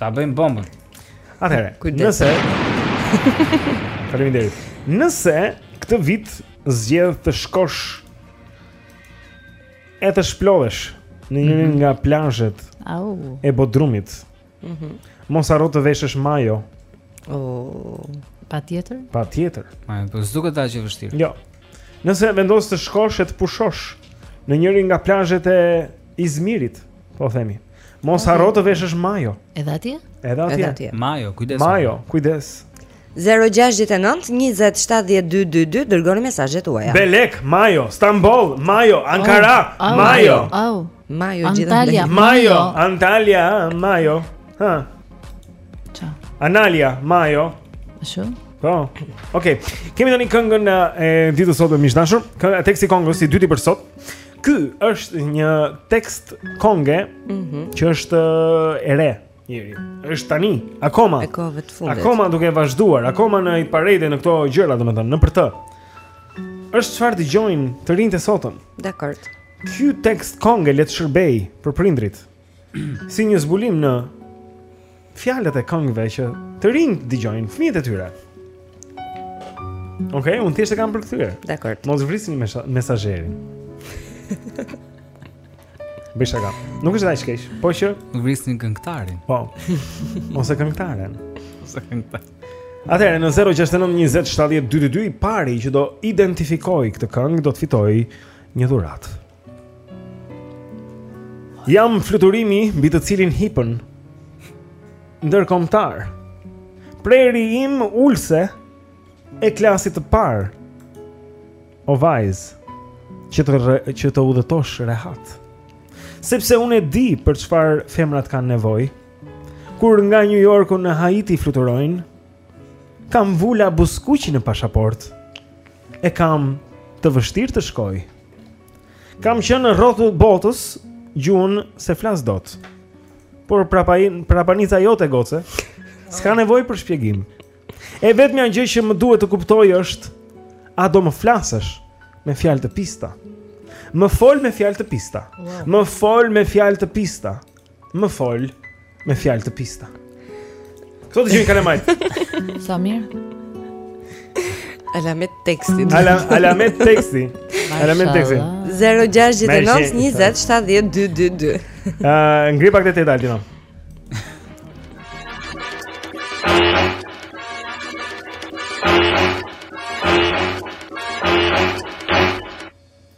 Ta bëjmë bombën. Atëherë, nëse Faleminderit. Nëse këtë vit zgjedh të shkosh e të shplodhesh në njërin mhm. nga plazhet e Bodrumit. Mhm. Mos harro të veshësh majo. Oh, patjetër. Patjetër. Ma po s'duket dhe aq e vështirë. Jo. Nëse vendos të shkosh e të pushosh në njërin nga plazhet e Izmirit, po themi. Mos harro të veshësh majo. Edhe atje? Edhe atje. Edhe atje. Majo, kujdes. Majo, kujdes. 0-6-19-27-12-2 Dërgoni mesazhet tuaja Belek, Majo, Stambol, Majo, Ankara, oh, Majo oh, oh. Majo, Antalya, Majo, Antalya, Majo ha. Qa? Analia, Majo Shë? Po, ok Kemi tani këngën e ditës sot miq të dashur Teksti i këngës i dyti për sot Ky është një tekst kënge mm -hmm. që është eh, e re, i ri. Është tani, akoma. E ka vetë fundet. Akoma duke vazhduar, akoma në hit parade në këto gjëra, domethënë, nëpër të. Është çfarë dëgjojnë të rinjtë e sotëm. Dakord. Ky tekst kënge le të shërbejë për prindërit. si një zbulim në fjalët e këngëve që të rinjtë dëgjojnë fëmijët e tyre. Okej, okay, unë thjesht e kam përkthyer. Dakor. Mos vrisni mesazherin. Bëj shaka. Nuk është dhe aq keq, po që nuk vrisni këngëtarin. Po. Ose këngëtaren. Ose këngëtaren. Atëherë në 069 20 70 222 i pari që do identifikojë këtë këngë do të fitojë një dhuratë. Jam fluturimi mbi të cilin hipën ndërkombëtar. Prehri im ulëse e klasit të parë. O vajzë, që të re, që të udhëtosh rehat. Sepse unë e di për çfarë femrat kanë nevojë. Kur nga New Yorku në Haiti fluturojnë, kam vula buzëkuqi në pasaportë. E kam të vështirë të shkoj. Kam qenë rrotull botës, gjuhën s'e flas dot. Por prapain, prapanica jote goce, s'ka nevojë për shpjegim. E vetmja gjë që më duhet të kuptoj është a do më flasësh me fjalë të pista. Më fol me fjalë të pista. Më fol me fjalë të pista. Më fol me fjalë të pista. Këto dëgjojnë kalamajtë. Sa mirë. Alamet tekstin. Ala alamet tekstin. Alamet tekstin. 069 20 70 222. Ëh, ngrije pak të tetë altin.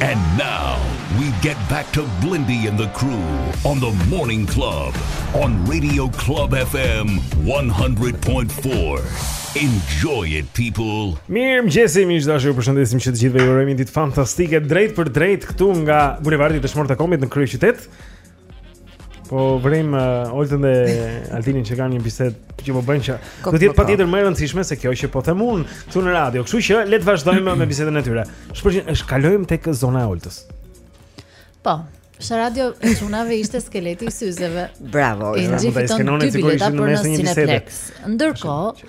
And now we get back to Blendi and the crew on the morning club on Radio Club FM 100.4. Enjoy it people. Mirëmëngjesi, miq të dashur, ju përshëndesim që të gjithëve ju urojmë një ditë fantastike drejtpërdrejt këtu nga bulevardi Dëshmorët e Kombit në kryeqytet. Po vrejmë uh, Oltën dhe Altinin që kanë një bisedë që po bëjnë që do të jetë patjetër më e rëndësishme se kjo që po them unë këtu në radio. Kështu që le të vazhdojmë me bisedën e tyre. Shpresoj të kalojmë tek zona e Oltës. Po. Kjo radio e çunave ishte skeleti i syzeve. Bravo. E gjeti, fiton dy bileta për në Cineplex. Ndërkohë,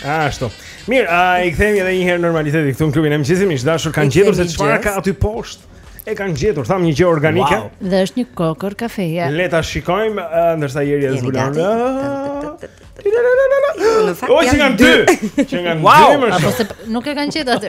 Ashtu. Mirë, a i kthehemi edhe një herë normalitetit këtu në klubin e mëngjesit, miq të dashur, kanë gjetur se çfarë ka aty poshtë. E kanë gjetur, thamë një gjë organike. Wow. Dhe është një kokërr kafeje. Le ta shikojmë ndërsa Jeri e zbulon. Në fakt, oj, janë dy. Që kanë dy më shumë. Apo se nuk e kanë gjetur atë.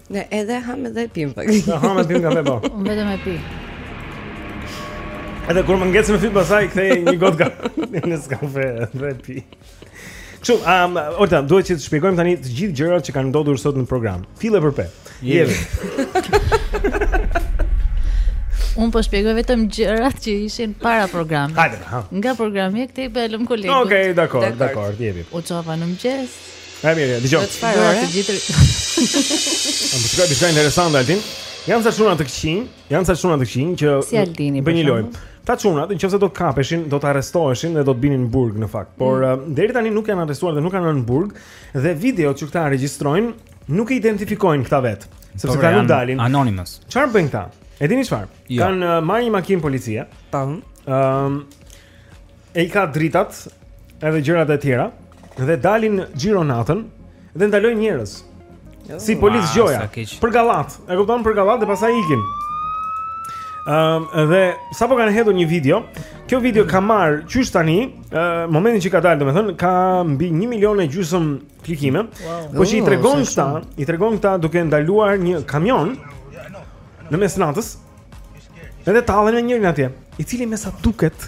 Ne edhe hamë edhe pimë pak. Ne hamë edhe pimë kafe po. Unë vetëm e pi. Edhe kur më ngec në fyt pastaj kthej një gotë ka në kafe dhe pi. Kështu, um, Olta, duhet që të shpjegojmë tani të gjithë gjërat që kanë ndodhur sot në program. Fill e për pe. Jepi. Unë po shpjegoj vetëm gjërat që ishin para programit. Hajde, ha. Nga programi e këtej ia lëmë kolegut. Okej, okay, dakord, dakord, jepi. U çova në mëngjes. Hajde mirë, e dëgjoj. Do të çfarë ore? Të gjithë. Ama të shpjegoj diçka interesante Altin. Janë ca çuna të këqinj, janë ca çuna të këqinj që si Altini, bëjnë një lojë. Këta çuna, nëse do të kapeshin, do të arrestoheshin dhe do të binin në burg në fakt. Por mm. Eh, deri tani nuk janë arrestuar dhe nuk kanë rënë në burg dhe videot që këta regjistrojnë nuk e identifikojnë këta vetë, sepse po, pra, kanë dalin anonymous. Çfarë bëjnë këta? E dini çfarë? Jo. Kanë uh, marrë një makinë policie. Tan. Ëm. Um, e i ka dritat edhe gjërat e tjera dhe dalin xhiro natën dhe ndalojnë njerëz. Jo. Si policë ë, gjoja. Për gallat. E kupton për gallat dhe pastaj ikin. Ëm ehm, dhe sapo kanë hedhur një video. Kjo video ka marrë qysh tani, ë momentin që ka dalë, domethënë ka mbi 1 milion e gjysëm klikime. Po që i oh, tregon këta, i tregon këta duke ndaluar një kamion në mes natës. Edhe tallen me njërin atje, i cili me sa duket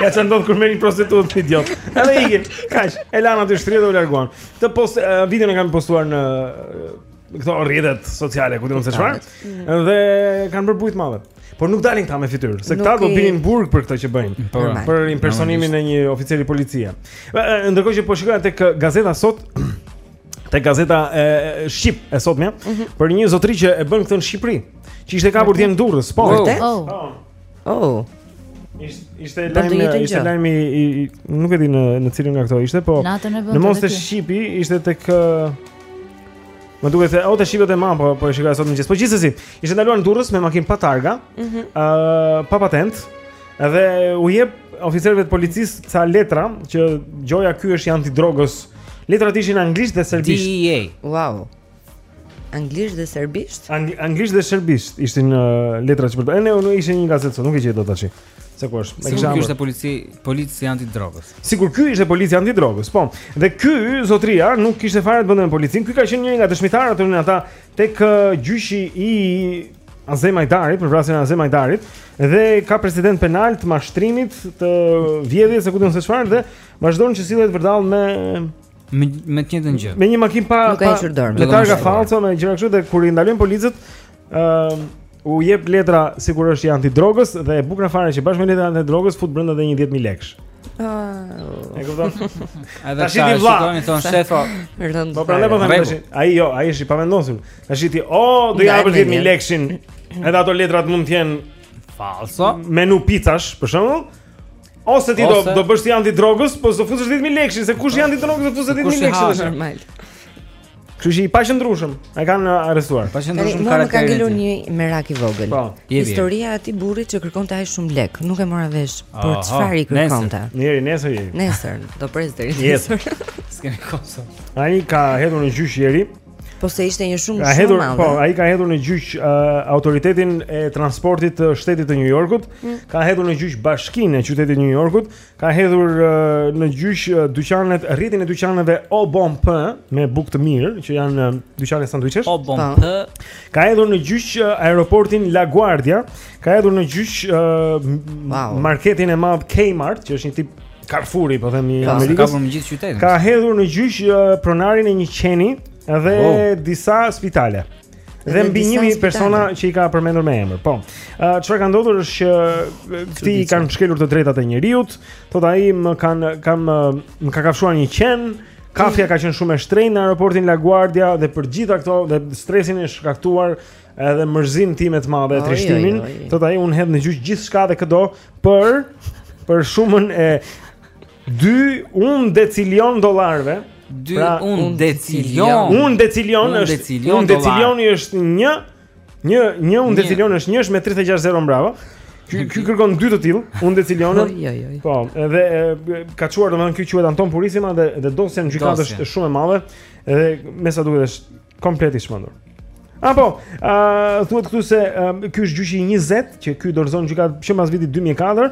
Ja ça ndodh kur merr një prostitutë ti idiot Edhe ikin, kaq, e lanë atë shtrirë dhe u larguan Të post, uh, videon e kanë postuar në Këto rrjetet sociale, ku të mund se çfarë mm. Dhe kanë bërë bujë të madhe Por nuk dalin këta me fytyrë, se këta do binin në burg për këtë që bëjnë. Po, pra. Për impersonimin e një oficeri policie. Ndërkohë që po shikoja tek gazeta sot te gazeta Shqip e sotmja mm -hmm. për një zotëri që e bën këtë në Shqipëri, që ishte kapur dje në Durrës, po. Oh. Oh. Ishte ishte lajm ishte lajm i nuk e di në në cilën nga këto ishte, po në mos te Shqipi ishte tek Më duhet ta shikoj te Mapo po e shikoj sot në mëngjes. Po gjithsesi, ishte ndaluar në Durrës me makinë pa targa, ëh, mm -hmm. pa patentë. Edhe u jep oficerëve të policisë ca letra që gjoja ky është i antidrogës. Letrat ishin në anglisht dhe serbisht. DEA. Wow. Anglisht dhe serbisht? Ang anglisht dhe serbisht ishin uh, letrat që për. E ne unë ishin në gazetë, nuk e gjej dot tash. Se ku është? Sigur ky ishte polici, polici antidrogës. Sigur ky ishte polici antidrogës, po. Dhe ky zotria nuk kishte fare të bënte me policin. Ky ka qenë një nga dëshmitarët në ata tek uh, gjyqi i Azem Hajdarit, për vrasjen e Azem Hajdarit, dhe ka precedent penal të mashtrimit të vjedhjes, e ku di unë se çfarë dhe vazhdon që sillet vërdall me me me të njëjtën gjë. Me një makinë pa nuk ka hequr dorë. Me targa fallco me gjëra kështu dhe kur i ndalojnë policët, ë uh, u jep letra sikur është i antidrogës dhe e bukura fare që bashkë me letrën e antidrogës fut brenda dhe një 10000 lekësh. Ah. E kupton? Edhe tash i shikon i thonë shefo. Po prandaj po them tash. Ai jo, ai është i pavendosur. Tash ti, o, oh, do ja bëj 10000 lekëshin. Edhe ato letrat mund të jenë falso. Menu picash, për shembull. Ose ti do do bësh ti anti drogës, po do futesh 10000 lekë, se po s'je anti drogës do futesh 10000 lekë. Kush është normal? Kështu që i paqëndrueshëm, e kanë arrestuar. Paqëndrueshëm karakterin. Më ka ngelur një merak i vogël. Po, Historia e atij burrit që kërkonte ai shumë lek, nuk e mora vesh për çfarë i kërkonte. Nesër, nesër. Nesër, do pres deri nesër. S'kemi kohë. Ai ka hedhur në gjyq ieri. Po se ishte një shumë shumë e madhe. Po, ai ka hedhur në gjyq uh, autoritetin e transportit të shtetit të New Yorkut, mm. ka hedhur në gjyq bashkinë e qytetit të New Yorkut, ka hedhur uh, në gjyq uh, dyqanet, rrjetin e dyqaneve Au Bon Pain me bukë të mirë që janë uh, dyqane sanduiçesh. Au Bon Pain. Po. Ka hedhur në gjyq uh, aeroportin La Guardia, ka hedhur në gjyq uh, wow. marketin e madh Kmart, që është një tip Carrefouri, po them i Ka Amerikës. hedhur në gjyq qytetin. Ka hedhur në gjyq ë, pronarin e një qeni dhe Oh. disa spitale. Dhe Dhe mbi disa 1000 spitale. persona që i ka përmendur me emër. Po. Ë, Çfarë ka ndodhur është që ë, këtij i kanë shkelur të drejtat e njeriut, thotë ai më kanë kam ë, më ka kafshuar një qen, kafja ka qenë shumë e shtrenjtë në aeroportin LaGuardia dhe për gjitha këto dhe stresin e shkaktuar Edhe mërzinë time të madhe e trishtimin, thotë ai unë hedh në gjyq gjithçka dhe këdo për për shumën e 2 undecilion dollarëve. 2 pra, undecilion. Undecilion është undecilioni është 1 Një një undecilion është 1 me 36 zero bravo. Ky ky kërkon dy të tillë, undecilion. Po, edhe ka çuar domethënë ky quhet Anton Purisima dhe dhe dosja në gjykatë është shumë e madhe. Edhe mesa duket është Komplet i çmendur. Apo, ë uh, thuhet këtu se uh, ky është gjyqi i 20 që ky dorëzon në gjykatë që pas vitit 2004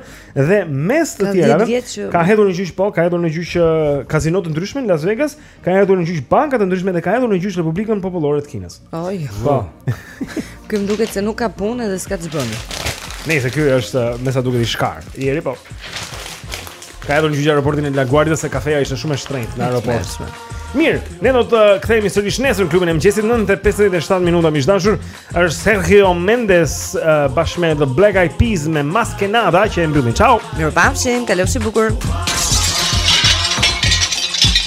dhe mes të tjerave që... ka hedhur në gjyq po, ka hedhur në gjyq uh, kazino të ndryshme në Las Vegas, ka hedhur në gjyq banka të ndryshme dhe ka hedhur në gjyq Republikën Popullore të Kinës. Oj. Po. ky më duket se nuk ka punë dhe s'ka ç'bën. Nëse ky është uh, mesa duket i shkarë. Ieri po. Ka hedhur në gjyq aeroportin e La Guardia se kafeja ishte shumë e shtrenjtë në aeroport. Mirë, ne do të kthehemi sërish nesër në klubin e mëngjesit 9:57 minuta miq të dashur. Është Sergio Mendes uh, bashkë me The Black Eyed Peas me Mas Que Nada që e mbyllin. Ciao. Mirupafshim, kalofshi bukur.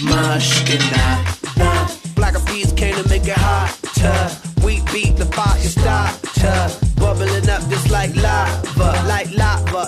Mas Que Nada. Black Eyed Peas came to make it hot. We be the fire starter. Bubbling up just like lava, like lava.